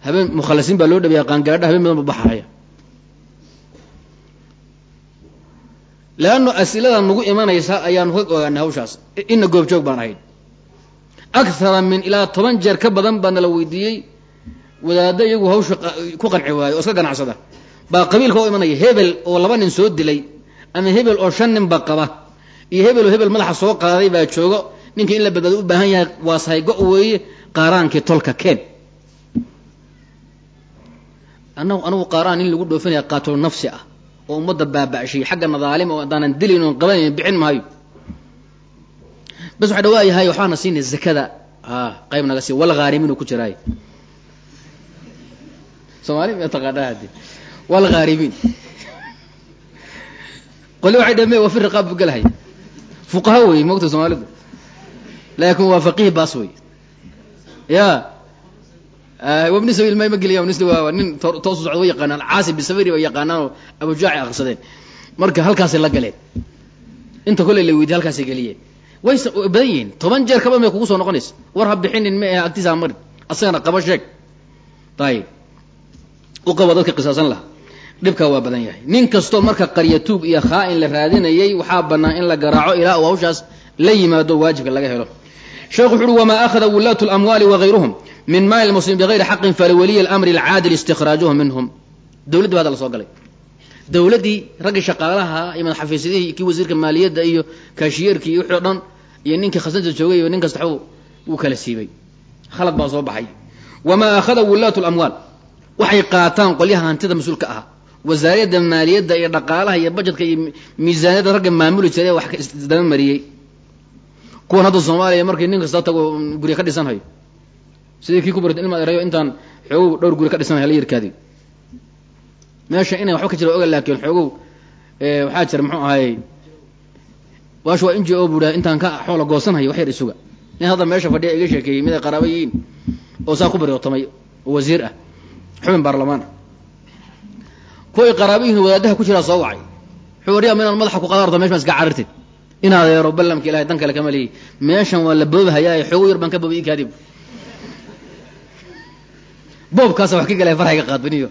habeen mukhalasiin baa loo dhabeeya qaangaadha habeen badan ba baxaya. Leanno asilada nagu imanaysa ayaanu ka ogaanay hawshaas. Ina goobjoog baan ahayd akthara min ilaa toban jeer ka badan baa nala weydiiyey wadaaddo iyagu hawsha ku qanci waayo oo iska ganacsada. Baa qabiilka u imanaya hebel oo laba nin soo dilay ama hebel oo shan nin ba qaba. Iyo hebel oo hebel madaxa soo qaaday baa joogo. Ninka in la badbaado u baahan yahay waa saygo weeye qaaraankii tolka keen. Anagu anigu qaaraan in lagu dhoofinaya qaatilo nafsi ah oo ummadda baaba'shay xagga nadaalim oo haddaanan dilayn oon qabanayn bixin maayo. Bas waxa dhawaayahay waxbaana siinay zakada a qayb naga sii wal haarimin uu ku jiraay soomaali ma taqaanaa hadi wal haarimin qoli waxay dhame waa fi riqaab buu gelahay fuqaha wey mogta soomaalidu. Laakin waa faqiih baas wey ya wabni sabiil may ma geliya nis waa nin toosu socda way yaqaanaan. Caasi bisafari way yaqaanaan oo abujaaci akrisadeen marka halkaasay la galeen. Inta kolley la weydiy halkaasay geliyeen. Way badan yihiin. Toban jeer kaba may kugu soo noqonaysa. War ha bixinin ma ah agtiisa ha marin. Asagana qaba sheeg. Ayib u qabo dadka qisaasan laha dhibkaa waa badan yahay. Nin kastoo marka qaryatuug iyo khaa-in la raadinayay waxaa bannaan in la garaaco ilaa uu hawshaas la yimaado waajibka laga helo. Sheekhu wuxu uhi wamaa akhada wulaatu lamwaali wagayruhum min maali lmuslimiin bigayri xaqin faliwaliyi alamri alcaadil istikhraajuhu minhum. Dowladdii ba hadda la galay. Dowladdii raggii shaqaalaha iyo madaxafiisyadihii kii wasiirka maaliyadda iyo kaashiyeerkii iyo wixii o dhan iyo ninkii khasnada joogay iyo nin kasta wuu kala siibay. Khalad baa soo baxay. Wamaa akhada wulaatu lamwaal waxay qaataan qolyaha hantida mas'uulka ah. Wasaaradda maaliyadda iyo dhaqaalaha iyo bajetka iyo miisaaniyadda ragga maamuli jiray wax isdaba mariyey kuwan hadda soomaaliya markii nin kasta tago gurya ka dhisanhayo sidii kii ku barta ilma erayo intaan xoogow dhowr guri ka dhisanhayo la yirkaadi meesha inay waxba ka jira oga laakiin xoogow waxaa jira muxuu ahaayey waash waa inji o buha intaan ka xoola goosanhayo wax yar isuga. Nin hadda meesha fadhiya iga sheekeeyey mid ay qaraaba yihiin oo saa ku baryootamay oo wasiir ah xubin baarlamaan. Kuway qaraaba yihiin wadaadaha ku jiraa soo wacay. Wuxuu waryaa ma inaan madaxa ku qadarto mesh maa iska carirtid in adeero ballamka ilahay dan kale kama leeyi meeshan waa la boobahayaaye xoogo yar baan ka boobay ikaadib boobkaasa wax ka galaya farxayga qaadbaniyo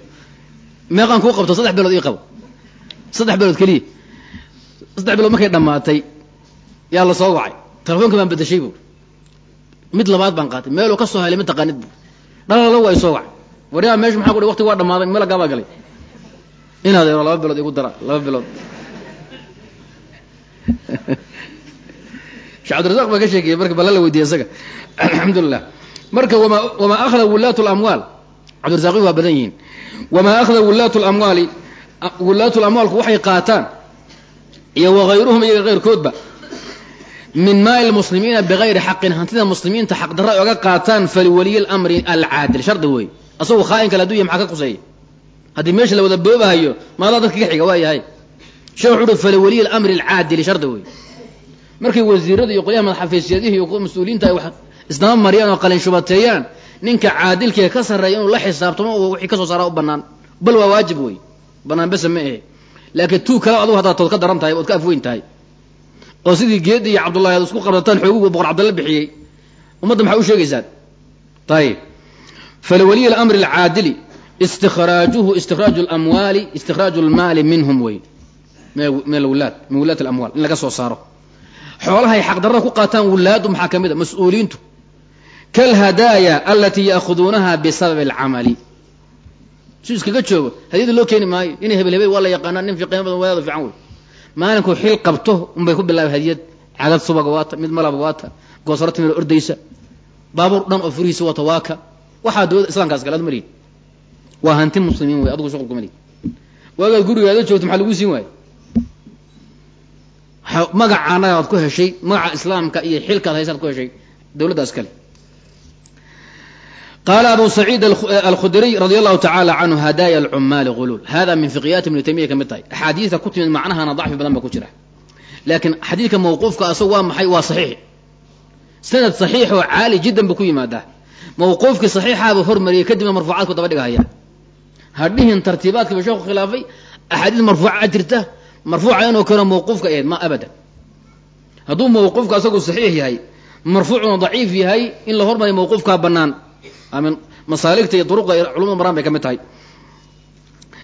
meeqaan kuu qabto saddex beelood ii qabo. Saddex beelood keliya. Saddex beelood markay dhammaatay yaa la wacay. Telefoonka baan bedeshay bu mid labaad baan qaatay. Meeluu ka soo helay ma taqaanid bu dhalala waa i soo wacay waryaa meesha maxaa ku hi waqtiga waa dhamaaday melaggaa baa galay. In adeero laba bilood igu dara laba bilood. Shee cabdirazaq baa ka sheekeyey marka balla la isaga. Alxamdulilah marka wama wamaa akhada wulaatu lamwaal cabdirazaqi waa badan yihiin. Wamaa akhada wulaatu lamwaali wulaatu lamwaalku waxay qaataan iyo wagayruhum iyaga keyrkoodba min maali lmuslimiina bigayri xaqin hantida muslimiinta xaqdarra ay oga qaataan faliwaliyi lamri alcaadil shardi wey asagu khaa-in kale aduu yahy maxaa ka quseeya haddii meesha la wada boobahayo maadaa dadka ka xiga waa yahay. Shee wuxu uhi faliwaliyi lamri alcaadili shardi wey. Markay wasiirada iyo qolyaha madaxafiisyadihii iyo mas'uuliyiinta ay wax isdama mariyaan oo qalin shubateeyaan ninka caadilkee ka sarreeya inuu la xisaabtamo oo wixii ka soo saaraa u banaan bal waa waajib wey. Banaan bese ma ahe laakiin tuu kale adugu haddaad tood ka daran tahay ood ka afweyn tahay. Oo sidii geedi iyo cabdullahi ad isku qabsataan xoogugu boqor cabdalla bixiyey. Ummadda maxaa u sheegaysaan ayib faliwaliyi lamri alcaadili istikhraajuhu istikhraaju lamwaali istikhraaju lmaali minhum wey min alwulaad min in laga soo saaro xoolahay xaqdarrada ku qaataan wulaadu maxaa ka mid a mas'uuliyiintu kalhadaaya alatii ya'khuduunaha bisababi alcamali si iskaga joogo hadiyada loo keeni maayo inay hebel hebel waa la yaqaanaa nin qiimo badan wadaada fiican wey maalinkuu xil qabto unbay ku bilaabay hadiyad cagad subaga waata mid malaba waata goosaro timir ordaysa baabuur dhan oo furihiisa wata waaka waxaa dowladda islamkaas kale ad malihin waa hanti muslimiin ku heshay magaca islaamka iyo xilkaad haysaad ku heshay dowladdaas kale qaala abu saciid alkhudriy radi allahu tacala canhu hadaaya alcumaali guluul hada min fiqyaati ibni taymiya ka mid tahay. Axaadiidta ku timid macnahana dacfi badan ba ku jira. Laakiin xadiidka mawquufka asagu waa maxay? Waa saxiix. Sanad saxiix oo caali jiddan buu ku yimaadaa mawquufkii saxiixaabuu hormariyey kadibna marfuucaadku daba dhigahaya hadhihin tartiibaadkiiba sheeku khilaafay axaadiis marfuuca jirta marfuuca inuu keeno mawquufka ahayd ma abadan. Hadduu mawquufka asagu saxiix yahay marfuucuna daciif yahay in la hormariyo mawquufkaa banaan amin masaaligta iyo duruqda culumada maraan bay ka mid tahay.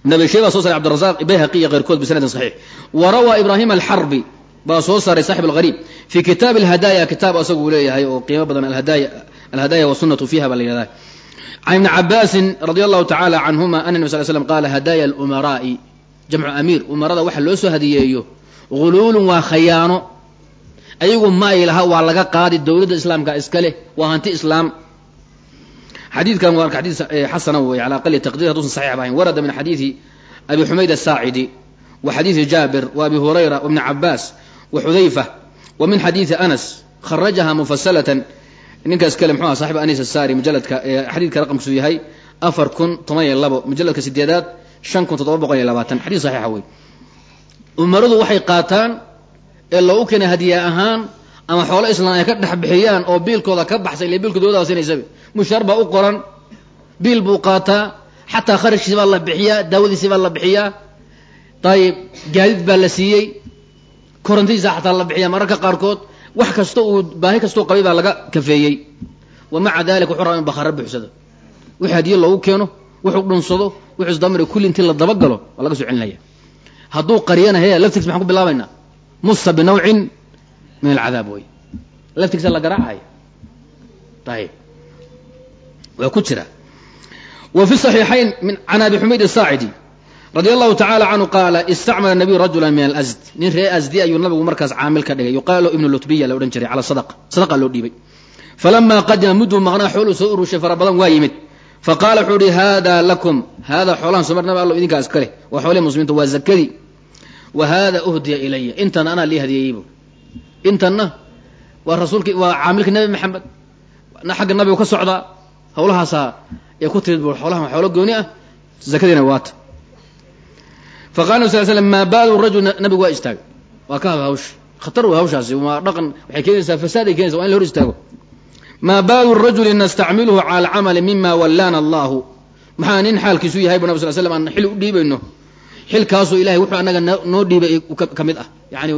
Ibn abi soo saray cabdirazaq bayhaqi iyo keyrkood bisanadin saxiix. Wa rawaa ibraahim alxarbi baa soo saaray saaxib algariib fi kitaab alhadaaya kitaab asagu leeyahay oo qiimo badan alhadaaya alhadaaya wasunatu fiha baa la yihahda can ibni cabaasin radi allahu tacala canhuma ana nabi sal slam qaala hadaaya alumaraai jamcu amiir umarada waxa loo soo hadiyeeyo guluulun waa khayaano ayagu ma ay laha waa laga qaadi dowladda islaamka iska leh waa hanti islaam xadiidkan waa xadiid xasana wey ala aqali taqdir haduusan saxiix ahayn warada min xadiidi abi xumayd asaacidi wa xadiidi jaabir wa abi hurayra wa bni cabaas wa xudayfa wa min xadiidi anas kharajaha mufasalatan ninkaas kale mxu aha saxib anis asari mujaladka xadiidka raqamkiisu yahay afar kun toban iyo labo mujaladka sideedaad shan kun toddoba boqol iyo labaatan. Xadiid saxiixa wey umaradu waxay qaataan ee loogu keenay hadiya ahaan ama xoolo islaan ay ka dhex bixiyaan oo biilkooda ka baxsay ile biilka dowladda sinaysabe mushaar baa u qoran biil buu qaataa xataa kharashkiisi baa la bixiyaa daawadiisi baa la bixiyaa ayib gaadiid baa la siiyey korontidiisa xataa la bixiyaa mararka qaarkood wax kasta uu baahi kastoo qabay baa laga kafeeyey. Wa maca dalik wuxuu rabaa in bakhaaro buuxsado. Wix hadiyo loogu keeno wuxuu dhunsado wuxuu isdamar kulli intii la dabagalo waa laga soo celinaya. Hadduu qariyana he laftigs maxaan ku bilaabaynaa? Musa binawcin min alcadaab wey laftigsa la garaacaya ayib waa ku jira. Wa fi صaxiixayn min can abi xumayd saacidi radi allahu tacala canhu qaala istacmala nabiyu rajula min alsd nin ree asdi ayuu nabigu markaas caamil ka dhigay. Yuqaalu ibnu lutbiya la odhan jiray cala sadaqa. Sadaqa loo dhiibay. Falamaa qadima mudduu maqnaa xooluu soo urushay fara badan waa yimid. Faqaala wuxuu ihi hada lakum hada xoolahan somar nabi allo idinkaa iska waa xoolihii muslimiinta waa zakadii. Wa hada uhdiya ilaya intana anaa lii hadiyeeyeybu intanna waa rasuulki waa caamilka nabi maxamed. Xagga nabigu ka socdaa hawlahaasaa ee ku timid bu xoolahan xoolo gooni ah zakadiina waata faqala nabi sal slam maa baalu rajul nabigu waa istaagay waa ka hada hawsha khatar wey hawshaasi waa dhaqan waxay keenaysaa fasaad ay kenaysa waa in la hor istaago maa baalu rajuli nastacmiluhu cala alcamali mima wallaana allahu maxaa nin xaalkiisu yahay bu nab sal slam aan xil u dhiibayno xilkaasoo ilahay wuxuu anaga noo dhiibay ka mid ah yani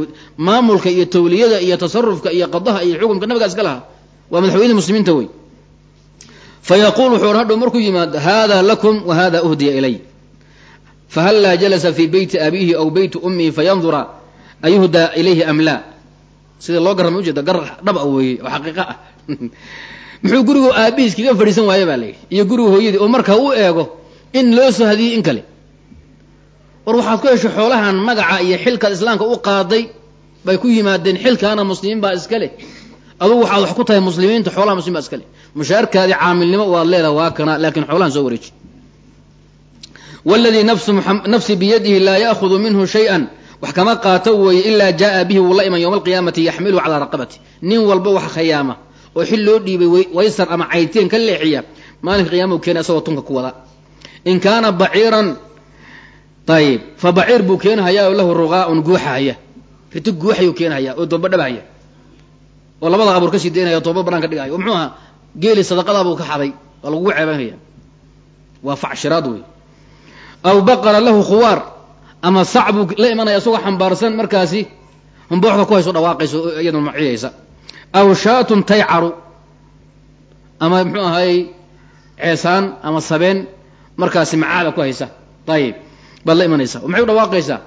maamulka iyo tawliyada iyo tasarufka iyo qadaha iyo xukumka nabigaa iska lahaa waa madaxweynihii muslimiinta wey fayaqul wuxuu or hadhow markuu yimaado hada lakum wa hada uhdiya ilay fahallaa jalasa fii beyti abiihi aw beyti ummihi fayandura ayuhdaa ilayhi am laa sida loo garrama ujeeda gar dhab a weeye oo xaqiiqa ah muxuu gurigu aabihiis kaga fadhiisan waaye baa layidhi iyo guriga hooyadii oo marka u eego in loo soo hadiyey in kale war waxaad ku heshay xoolahan magaca iyo xilkaad islaamka u qaaday bay ku yimaadeen xilkaana muslimiin baa iska leh adugu waxaad wax ku tahay muslimiinta xoolaha muslimin baa iska leh mushaarkaadii caamilnimo waad leedaha waa kana laakiin xoolahan soo wareeji wladii nafsi biyadihi laa yaahudu minhu shay-an wax kama qaato weeye ilaa jaaa bihi wuu la iman yowma alqiyaamati yaxmiluhu calaa raqabati nin walba wax khayaama oo xil loo dhiibay waysar ama cayteen ka leexiya maalinka qiyama keena isagoo tunka ku wada in kaana baciiran ayib fa baciir buu keenahayaa oo lahu ruqaaun guuxahaya riti guuxayuu keenahaya oo dooba dhabahaya oo labada abuur ka sii daynaya o dooba banaan ka dhigahaya oo muxuu ahaa geeli sadaqadaabuu ka xaday waa lagugu ceebanaya waa facshiraad wey aw baqara lahu khuwaar. Ama sac buu la imanaya isagoo xambaarsan markaasi humbooxda ku hayso dhawaaqayso iyadoo maciyaysa aw shaatun taycaru. Ama muxuu ahaayey ceesaan ama sabeen markaasi macaada ku haysa. Ayib baad la imanaysa. Maxay u dhawaaqaysaa?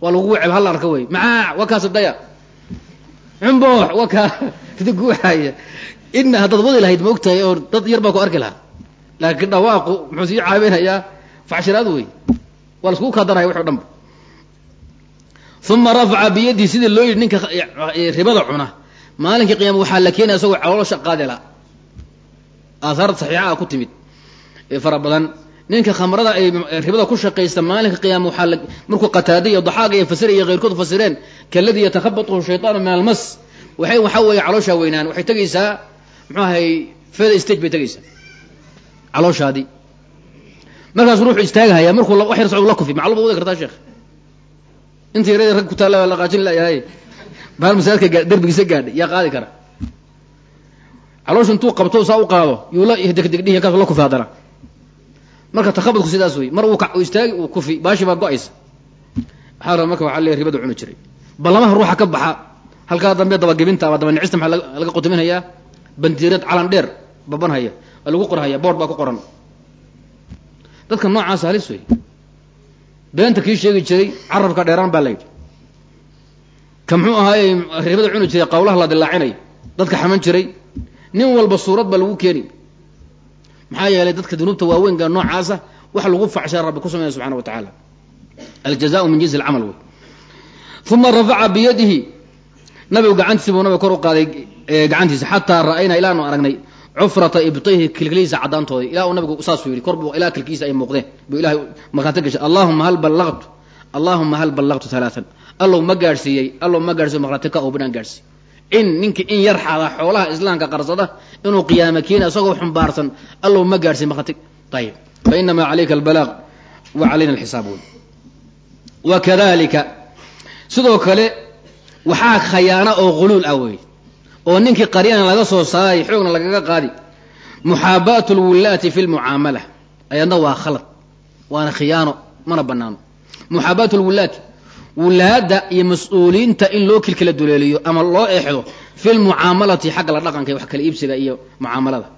Waa lagugu ceeb halla arka wey. Macaac waa kaasa daya xumboox waa kaa sida guuxaya ina haddaad wadi lahayd ma ogtahay oo dad yar baa ku arki lahaa. Laakiin dhawaaqu muxuu sii caawinayaa facshiraad wey waa la iskugu kaadanaya waxo dhan ba. Uma rafaca biyadihi sidii loo yidhi ninka ribada cuna. Maalinkii qiyama waxaa la keenaya isagoo caloolosha qaadila aahaar saxiixaa ku timid. Ee fara badan. Ninka khamrada ay ribada ku shaqaysta maalinka qiyaama waxaa la markuu qataada iyo daxaaga iyo fasira iyo keyrkood fasireen kaladii yatakhabatuhu shaytaanu min almas. Waxay waxaa weeye calooshaa weynaan. Waxay tegaysaa muxuu ahay feda stage bay tegaysaa calooshaadii markaasuu ruuxu istaagahaya markuu wax yar socdu la kufi macluba wadi kartaa sheekh inta yaradii rag ku taalla la qaajin layahay bahal masaajidka derbigiisa gaadhay yaa qaadi kara. Calooshu intuu qabto saa u qaado yuu la degdegdhihi kaas la kufi haddana marka takhabudku sidaas wey mar uu istaagi uu kufi baashi baa go'aysa. Waxaa raba marka waxaa leeyahy ribada cuni jiray. Ballamaha ruuxa ka baxa halkaa dambe dabagebinta ama dabanicista maxaa laga qutiminhayaa bandiirad calan dheer babanhaya waa lagu qorhaya boord baa ku qoran dadka noocaas halis wey beenta kii sheegi jiray carabka dheeraan baa la yidhi. Ka muxuu ahaayey ribada cuni jiray qawlaha la dilaacinay dadka xaman jiray nin walba suurad baa lagu keeni maxaa yeelay dadka dunuubta waaweynka noocaasa wax lagu facshaa rabbi ku sameeya subxana wa tacaala. Aljazaau min jinsi alcamal wey uma rafaca biyadihi. Nabigu gacantiisi buu nabiga kor u qaaday gacantiisa xataa ra'aynaa ilaanu aragnay cufrata ibtihi kilkilihiisa caddaantooda. Ilaa uu nabigu saasuu yidhi kor ilaa kilkiisa ay muuqdeen. Buu ilahay markhaati gashay allahuma hal ballaqtu allahuma hal ballaqtu halaatan allow ma gaadhsiiyey allow ma gaadhsiiyo markhaati ka oobinaan gaadhsiiy in ninkii in yar xoolaha islaamka qarsada inuu qiyaama keena isagoo xumbaarsan allow ma gaadhsiiy markhaati ayib fa calayka albalaaq wa calayna alxisaab wey wa kadalika sidoo kale waxaa khayaana oo quluul ah wey oo ninkii qaryana laga soo saaray xoogna lagaga qaadi. Muxaabaatu lwilaati fi lmucaamala ayadna waa khalad waana khiyaano mana banaano muxaabaatu lwilaati wulaada iyo mas'uuliyiinta in loo kilkala duleeliyo ama loo eexdo fi lmucaamalati xagga la dhaqanka wax kala iibsiga iyo mucaamalada.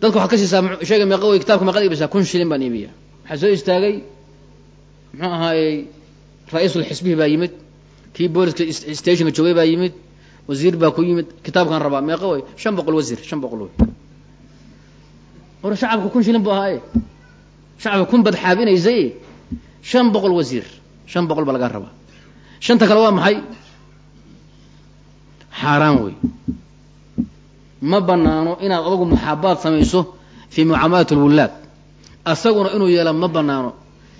Dadka waxaad ka siisaa sheega meeqa wey kitabka meeqad iibisa kun shilin baan iibiya waxaa soo istaagay muxuu ahaayey ra'iisul baa yimid kii booliska stationka joogay baa yimid wasiir baa ku yimid kitaabkaan rabaa meeqa wey shan boqol wasiir shan boqol wey war shacabka kun shilin bu ahaaye. Shacabka kun bad xaabinaysay shan boqol wasiir shan boqol baa lagaa rabaa. Shanta kale waa maxay? Xaaraan wey ma banaano inaad adugu muxaabaad samayso fii mucaamalat lwullaad asaguna inuu yeela ma banaano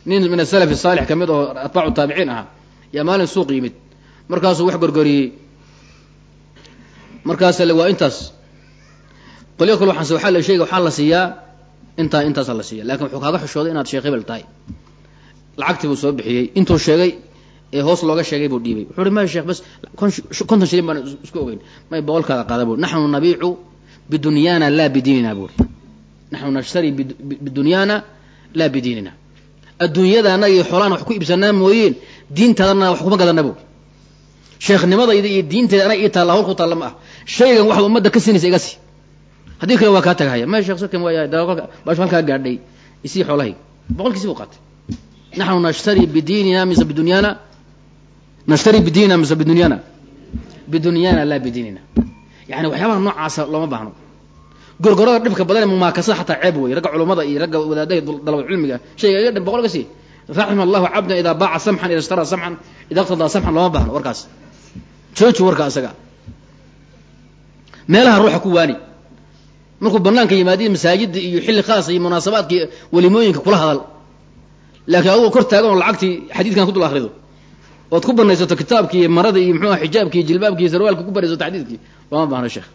nin min asalafi saalix ka mid oo atbaacu taabiciin ahaa yaa maalin suuq yimid. Markaasuu wax gorgoriyey markaas waa intaas. Qolyo kale waxaanse waxaa la sheega waxaa la siiyaa intaa intaasaa la siiya laakiin wuxuu kaaga xishooday inaad sheekh hebel tahay. Lacagtii buu soo bixiyey. Intuu sheegay ee hoos looga sheegay buu dhiibay. Wuxuu uhi maya sheekh bas konton shilin baan isku ogeyn. May boqolkaada qaada bui naxnu nabiicu bidunyaana laa bidiinina buuri naxnu nashtari bidunyaana laa bidiinina. Adduunyadaana iyo xoolaana wax ku iibsanaa mooyeen. Diintaadana wax kuma gadana buuri sheekhnimadayda iyo diinteeda ana ii taalla hawl ku taalla ma ah shaygan waxaad ummadda ka siinaysa iga sii. Haddii kale waa kaa tagahaya. Maya shekh sakan waaya baashu halkaa gaadhay isii xoolahayga boqolkiisi buu qaatay. Naxnu nashtari bidiinina mise bidunyaana nashtari bidiinina mise bidunyana. Bidunyaana laa bidiinina. Yani waxyaabaha noocaasa looma baahno. Gorgorada dhibka badan mumaakasada xataa ceeb wey ragga culummada iyo ragga wadaadaha dalabad cilmiga. Shayga iga dhan boqol sii. Raxima allahu cabdan idaa baaca samxan ida ishtaraa samxan ida iqtadaa samxan looma baahno warkaas. Jooji warka asaga meelaha ruuxa ku waani. Markuu banaanka yimaadiy masaajida iyo xilli khaasa iyo munaasabaadka iyo walimooyinka kula hadal. Laakiin adugo kor taagan oo lacagtii xadiidkan ku dul akrido ood ku banaysato kitaabki iyo marada iyo muxuuha xijaabki iyo jilbaabki iyo sarwaalka ku banaysato xadiidkii looma baahno sheekh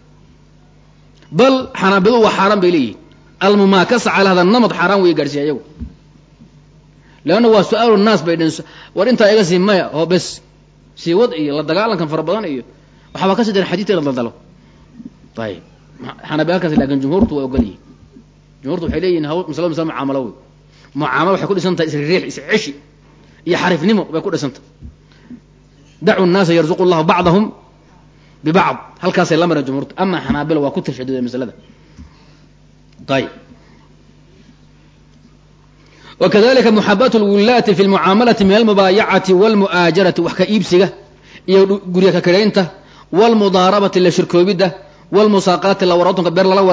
bal xanaabidu waa xaaraan bay leeyihiin almumaakasa cala hada namad xaaraan way gaadhsiiya iyagu leanna waa su'aalu naas bay dhen war intaa iga sii maya oo bes sii wad iyo la dagaalankan fara badan iyo waxaabaa ka sii daran xadiidka la daldalo ayib xanaabi halkaas laakiin jumhuurtu waa ogol yihiin jumhurtu waxay leeyihiin hawl masalo masalo mucaamalo wey mucaamalo waxay ku dhisan tahay isceshi iyo xariifnimo bay ku dhisan dacu nnaasa yarzuqu llahu bacdahum bibacd halkaasay la mareen jumhuurta ama xanaabila waa ku tashaduda masalada ayib wakadalika muxabat lwilaati fi lmucaamalati min almubaayacati walmu'aajarati wax ka iibsiga iyo gurya ka walmudaarabati la shirkoobidda walmusaaqaati la warawtanka beer lala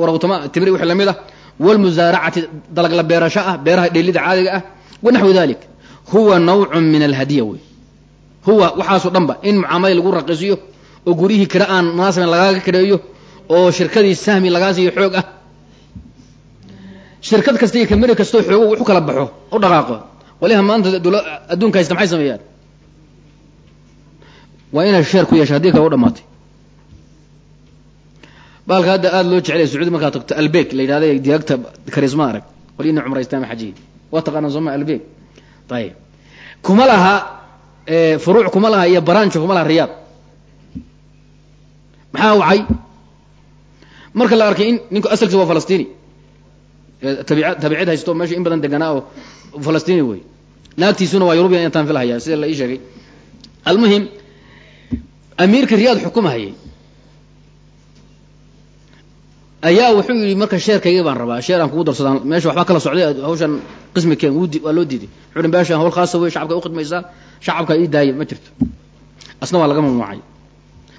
warawtama timri wixii la mid ah walmusaaracati dalag la beerasho ah beeraha dheelida caadiga ah wanaxwi dalik huwa nawcun min alhadiya wey huwa waxaasoo dhan ba in mucaamaladi lagu raqiisiyo oo guryihii kira aan munaasabin lagaaga kidheeyo oo shirkadii sahmi lagaa siiyo xoog ah shirkad kasta iyo kamari kastoo xoogo wax kala baxo u dhaqaaqo qoliha maanta adduunka haysta maxay sameeyaan waa inay sheer ku yeesha haddii kale u dhamaatay baalka hadda aada loo jecelay sacuudi markaad tagto albeg la yidhahda digaagta karisma arag qolina cumraystaan xajiyi waa taqaanaa sooma albeg ayib kuma laha furuuc kuma laha iyo baranjo kuma laha riyaad maxaa wacay marka la arkay in ninku asalkiisa waa falastini tabiicad haysto meesha in badan deganaa oo falastini wey naagtiisuna waa yurubiyan intaan filhaya sida la ii sheegay almuhim amiirka riyaad xukumahayay ayaa wuxuu yidhi marka sheerkayga baan rabaa sheer aan kugu darsadaan. Meesha waxbaa kala socday hawshan qismikeen waa loo diiday wuxuu hi meeshaan hawl khaasa wey shacabka ukhidmaysaa shacabka ii daaya ma jirto. Asna waa laga mamnuucay.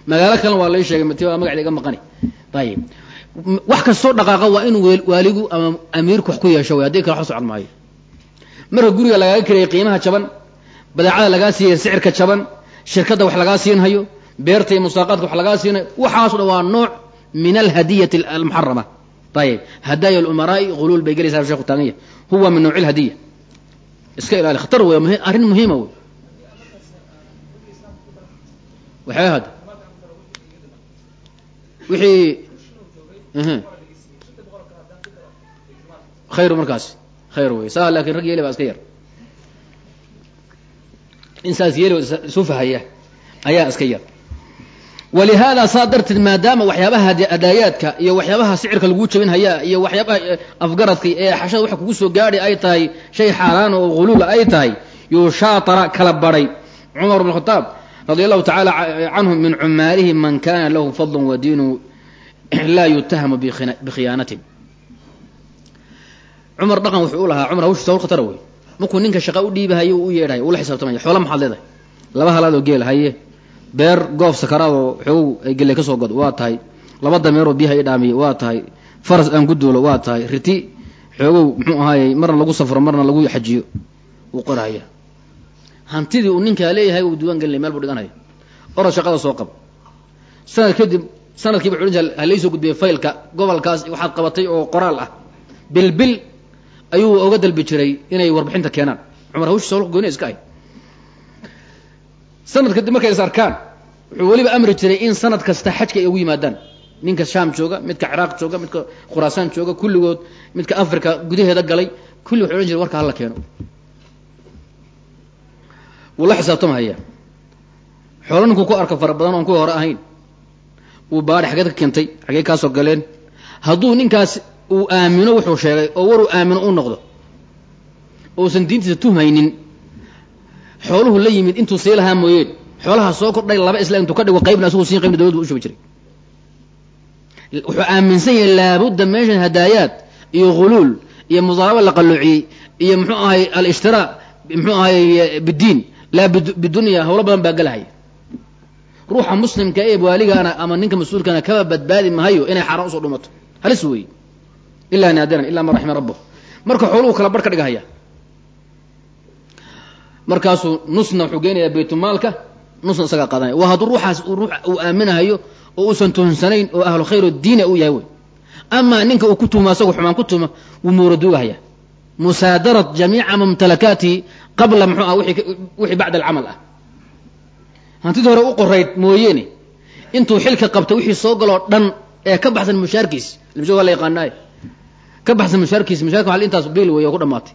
Magaalo kalena waa lai sheegay mati waa magacda iga maqani. Ayib wax kastoo dhaqaaqa waa in waaligu ama amiirku wax ku yeesho wey haddii kale wax socon maayo. Marka guriga lagaaga kirayay qiimaha jaban badeecada lagaa siiyay sicirka jaban shirkadda wax lagaa siinhayo beerta iyo musaaqaadka wax lagaa siinayo waxaaso dhan waa nooc min alhadiyati almuxarama ayib hadaaya alumaraai huluul bay gelaysaa sheekhu taaganya huwa min nawci lhadiya iska ilaali khatar wey arrin muhiima wey waxay hadda wixii khayru markaas khayr wey saa laakin rag yeeli baa iska yar in saas yeeli isu fahaya ayaa iska yar walihaada saa darteed maadaama waxyaabaha hadaayaadka iyo waxyaabaha sicirka laguu jabin hayaa iyo waxyaabaha afgaradka ee xashada waxa kugu soo gaadhi ay tahay shay xaaraan oo huluula ay tahay yushaatara kala baray cumar bn khataab radia allahu tacaala canhu min cumaalihi man kana lahu fadl wa diinu laa yutahamu bikhiyaanatin cumar dhaqan wuxuu u lahaa cumar hawshiisa hawl khatara wey markuu ninka shaqa u dhiibahayo u yeedhayo ula xisaabtamaya xoola beer goof sakaraadoo xoogow ay gelle ka soo god waa tahay. Laba dameeroo biyaha i dhaamiye waa tahay. Faras aan ku duulo waa tahay. Riti xoogow muxuu ahaayey marna lagu safro marna lagu xajiyo. Wuu qorahaya hantidii uu ninkaa leeyahay uu diiwaan gelinay meel buu dhiganaya orod shaqada soo qab. Sanad kadib sanadkiiba wuxuu dhinta halaysoo gudbiyey faylka. Gobolkaas waxaad qabatay oo qoraal ah. Bilbil ayuu oga dalbi jiray inay warbixinta keenaan. Cumar hawshiisa hawlka gooni iska ahy sanad kadib markay is arkaan wuxuu weliba amri jiray in sanad kasta xajka ay ugu yimaadaan. Ninka shaam jooga midka ciraaq jooga midka khuraasaan jooga kulligood midka africa gudaheeda galay kulli wuxuu odhan jiray warka hala keeno. Wuu la xisaabtamahaya xoolo ninkuu ku arka fara badan oon kuwa hore ahayn uu baadhi xageed ka keentay xagee kaasoo galeen. Hadduu ninkaas uu aamino wuxuu sheegay oo war uu aamino u noqdo uusan diintiisa tuhmaynin xooluhu la yimid intuu sii lahaa mooyeen xoolaha soo kordhay laba isla intuu ka dhigo qaybna asaguu siin qaybna dawladdu u shubi jiray. Wuxuu aaminsan yahay laabudda meeshan hadaayaad iyo huluul iyo mudaaraba la qalluuciyey iyo muxuu ahay alishtiraa muxuu ahay bidiin laa bidunya hawlo badan baa galahaya ruuxa muslimka ee waaligaana ama ninka mas'uulkana kaba badbaadi mahayo inay xaaraan u soo dhumato. Halis weeye. Ilaa naadiran ilaa man raxima rabbuh marka xooluhu kala barh ka dhigahaya markaasuu nusna wuxuu geenayaa baytulmaalka nusna isagaa qaadanaya. Waa hadduu ruuxaas ruux uu aaminahayo oo uusan tuhunsanayn oo ahlu khayr diina u yahay wey amaa ninka uu ku tuhmo asagu xumaan ku tuhmo wuu muuraduugahaya musaadarat jamiica mumtalakaatihi qabla muxuu ah wixii bacda alcamal ah. Hantidii hore u qorayd mooyeene intuu xilka qabta wixii soo galoo dhan ee ka baxsan mushaarkiis waa la yaqaanaay ka baxsan mushaarkiis musharka waa intaas biil wey oo ku dhamaatay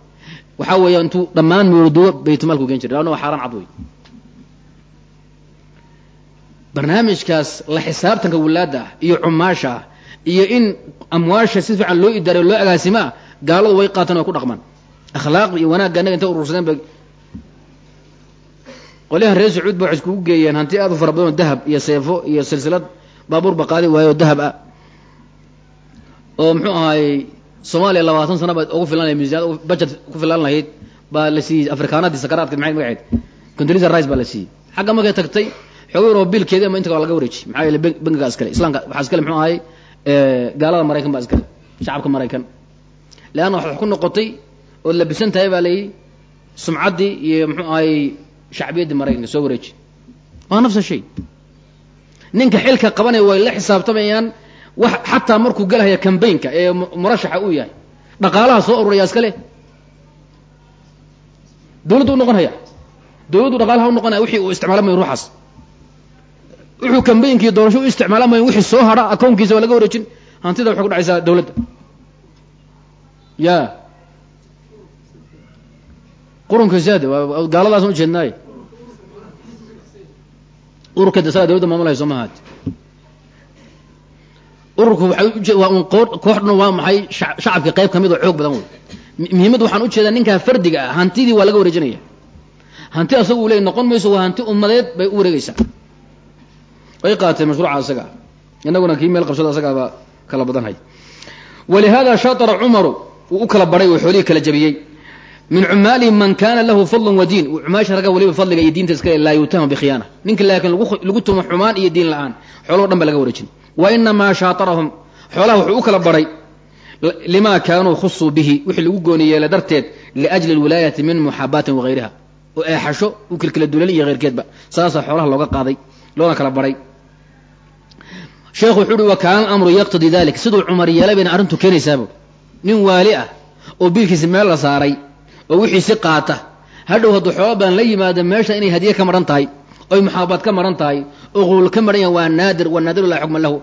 waxaa weeya intuu dhammaan muuraduugo baytulmaalku geen jiray lanna xaaraan cad wey barnaamijkaas la xisaabtanka wulaadda iyo cumaasha iyo in amwaasha si fiican loo idaariyo loo agaasimo ah gaaladu way qaataan way ku dhaqmaan. Akhlaaq iyo wanaagga annaga intay urursadeen ba qolyahan reer sacuud ba waxay iskugu geeyeen hanti aad u fara badan oo dahab iyo seefo iyo silsilad baabuur ba qaadi waayo dahab ah. Oo muxuu ahaayey soomaaliya labaatan sana baad ugu filan lahayd miisaanad budget ku filan lahayd baa la siiyey afrikaanadii sakaraadka maxay magaceed condoleezza rice baa la siiyey. Xagga markay tagtay xoogay oo biilkeedi ama inta waa laga wareeji maxaa yeele bangiga iskale. Islaamka waxaa iskale muxuu ahay gaalada maraykan baa iskale. Shacabka maraykan. Leanna waxaad ku noqotay ood labisan tahay baa layihi sumcaddii iyo muxuu ahay shacbiyaddii maraykanka soo wareeji waa nafsa shay. Ninka xilka qabanaya way la xisaabtamayaan wax xataa markuu galahaya cambaynka ee murashaxa uu yahay. Dhaqaalaha soo ururaya iskale dawladdu u noqonaya. Dawladdu dhaqaalaha u noqonaya wixii uu isticmaalamayo ruuxaas. Wuxuu cambaynkii doorasho u isticmaalamayo wixii soo hadha akownkiisa waa laga wareejin. Hantida waxay ku dhacaysaa dawladda. Ya qurunka saade waa gaaladaasaan ujeednaaye ururka de saga dawladda maamulhay soo mahaad ururku waa waa maxay shacabkii qayb ka mid oo xoog badan wey muhiimadda waxaan u jeedaa ninkaa fardiga ah hantidii waa laga wareejinaya. Hanti asagu u leey noqon mayso waa hanti ummadeed bay u wareegeysaa ay qaateen mashruuca asaga. Inaguna kii meel qabsada asagaaba kala badanhay. Walihaada shatara cumaru wuu u kala baray oo xoolihii kala jabiyey. Min cumaalihi man kana lahu fadlun wa diin. Cumaasha ragga waliba fadliga iyo diinta iskale laa yutahama bikhiyaana ninka laakiin lagu tumo xumaan iyo diin la'aan. Xoolaho dhan ba laga wareejin wa shaatarahum xoolaha wuxuu u kala baray lima kaanuu khusuu bihi wixii lagu gooni yeelay darteed liajli alwilaayati min muxaabaatin wagayriha oo eexasho kilkila dulali iyo heyrkeedba saasaa xoolaha looga qaaday loona kala baray sheekhu wuxu uhi wa kaana yaqtadii dalik siduu cumar yeelay bayna arrintu keenaysaabo nin waali ah oo biilkiisi meel la saaray oo wixiisi qaata hadhow hadduu xoola badan la yimaado meesha inay hadiye ka maran tahay oy muxaabaad ka maran tahay oo qulul ka maran yahan waa naadir waa naadiru laa xukma lahu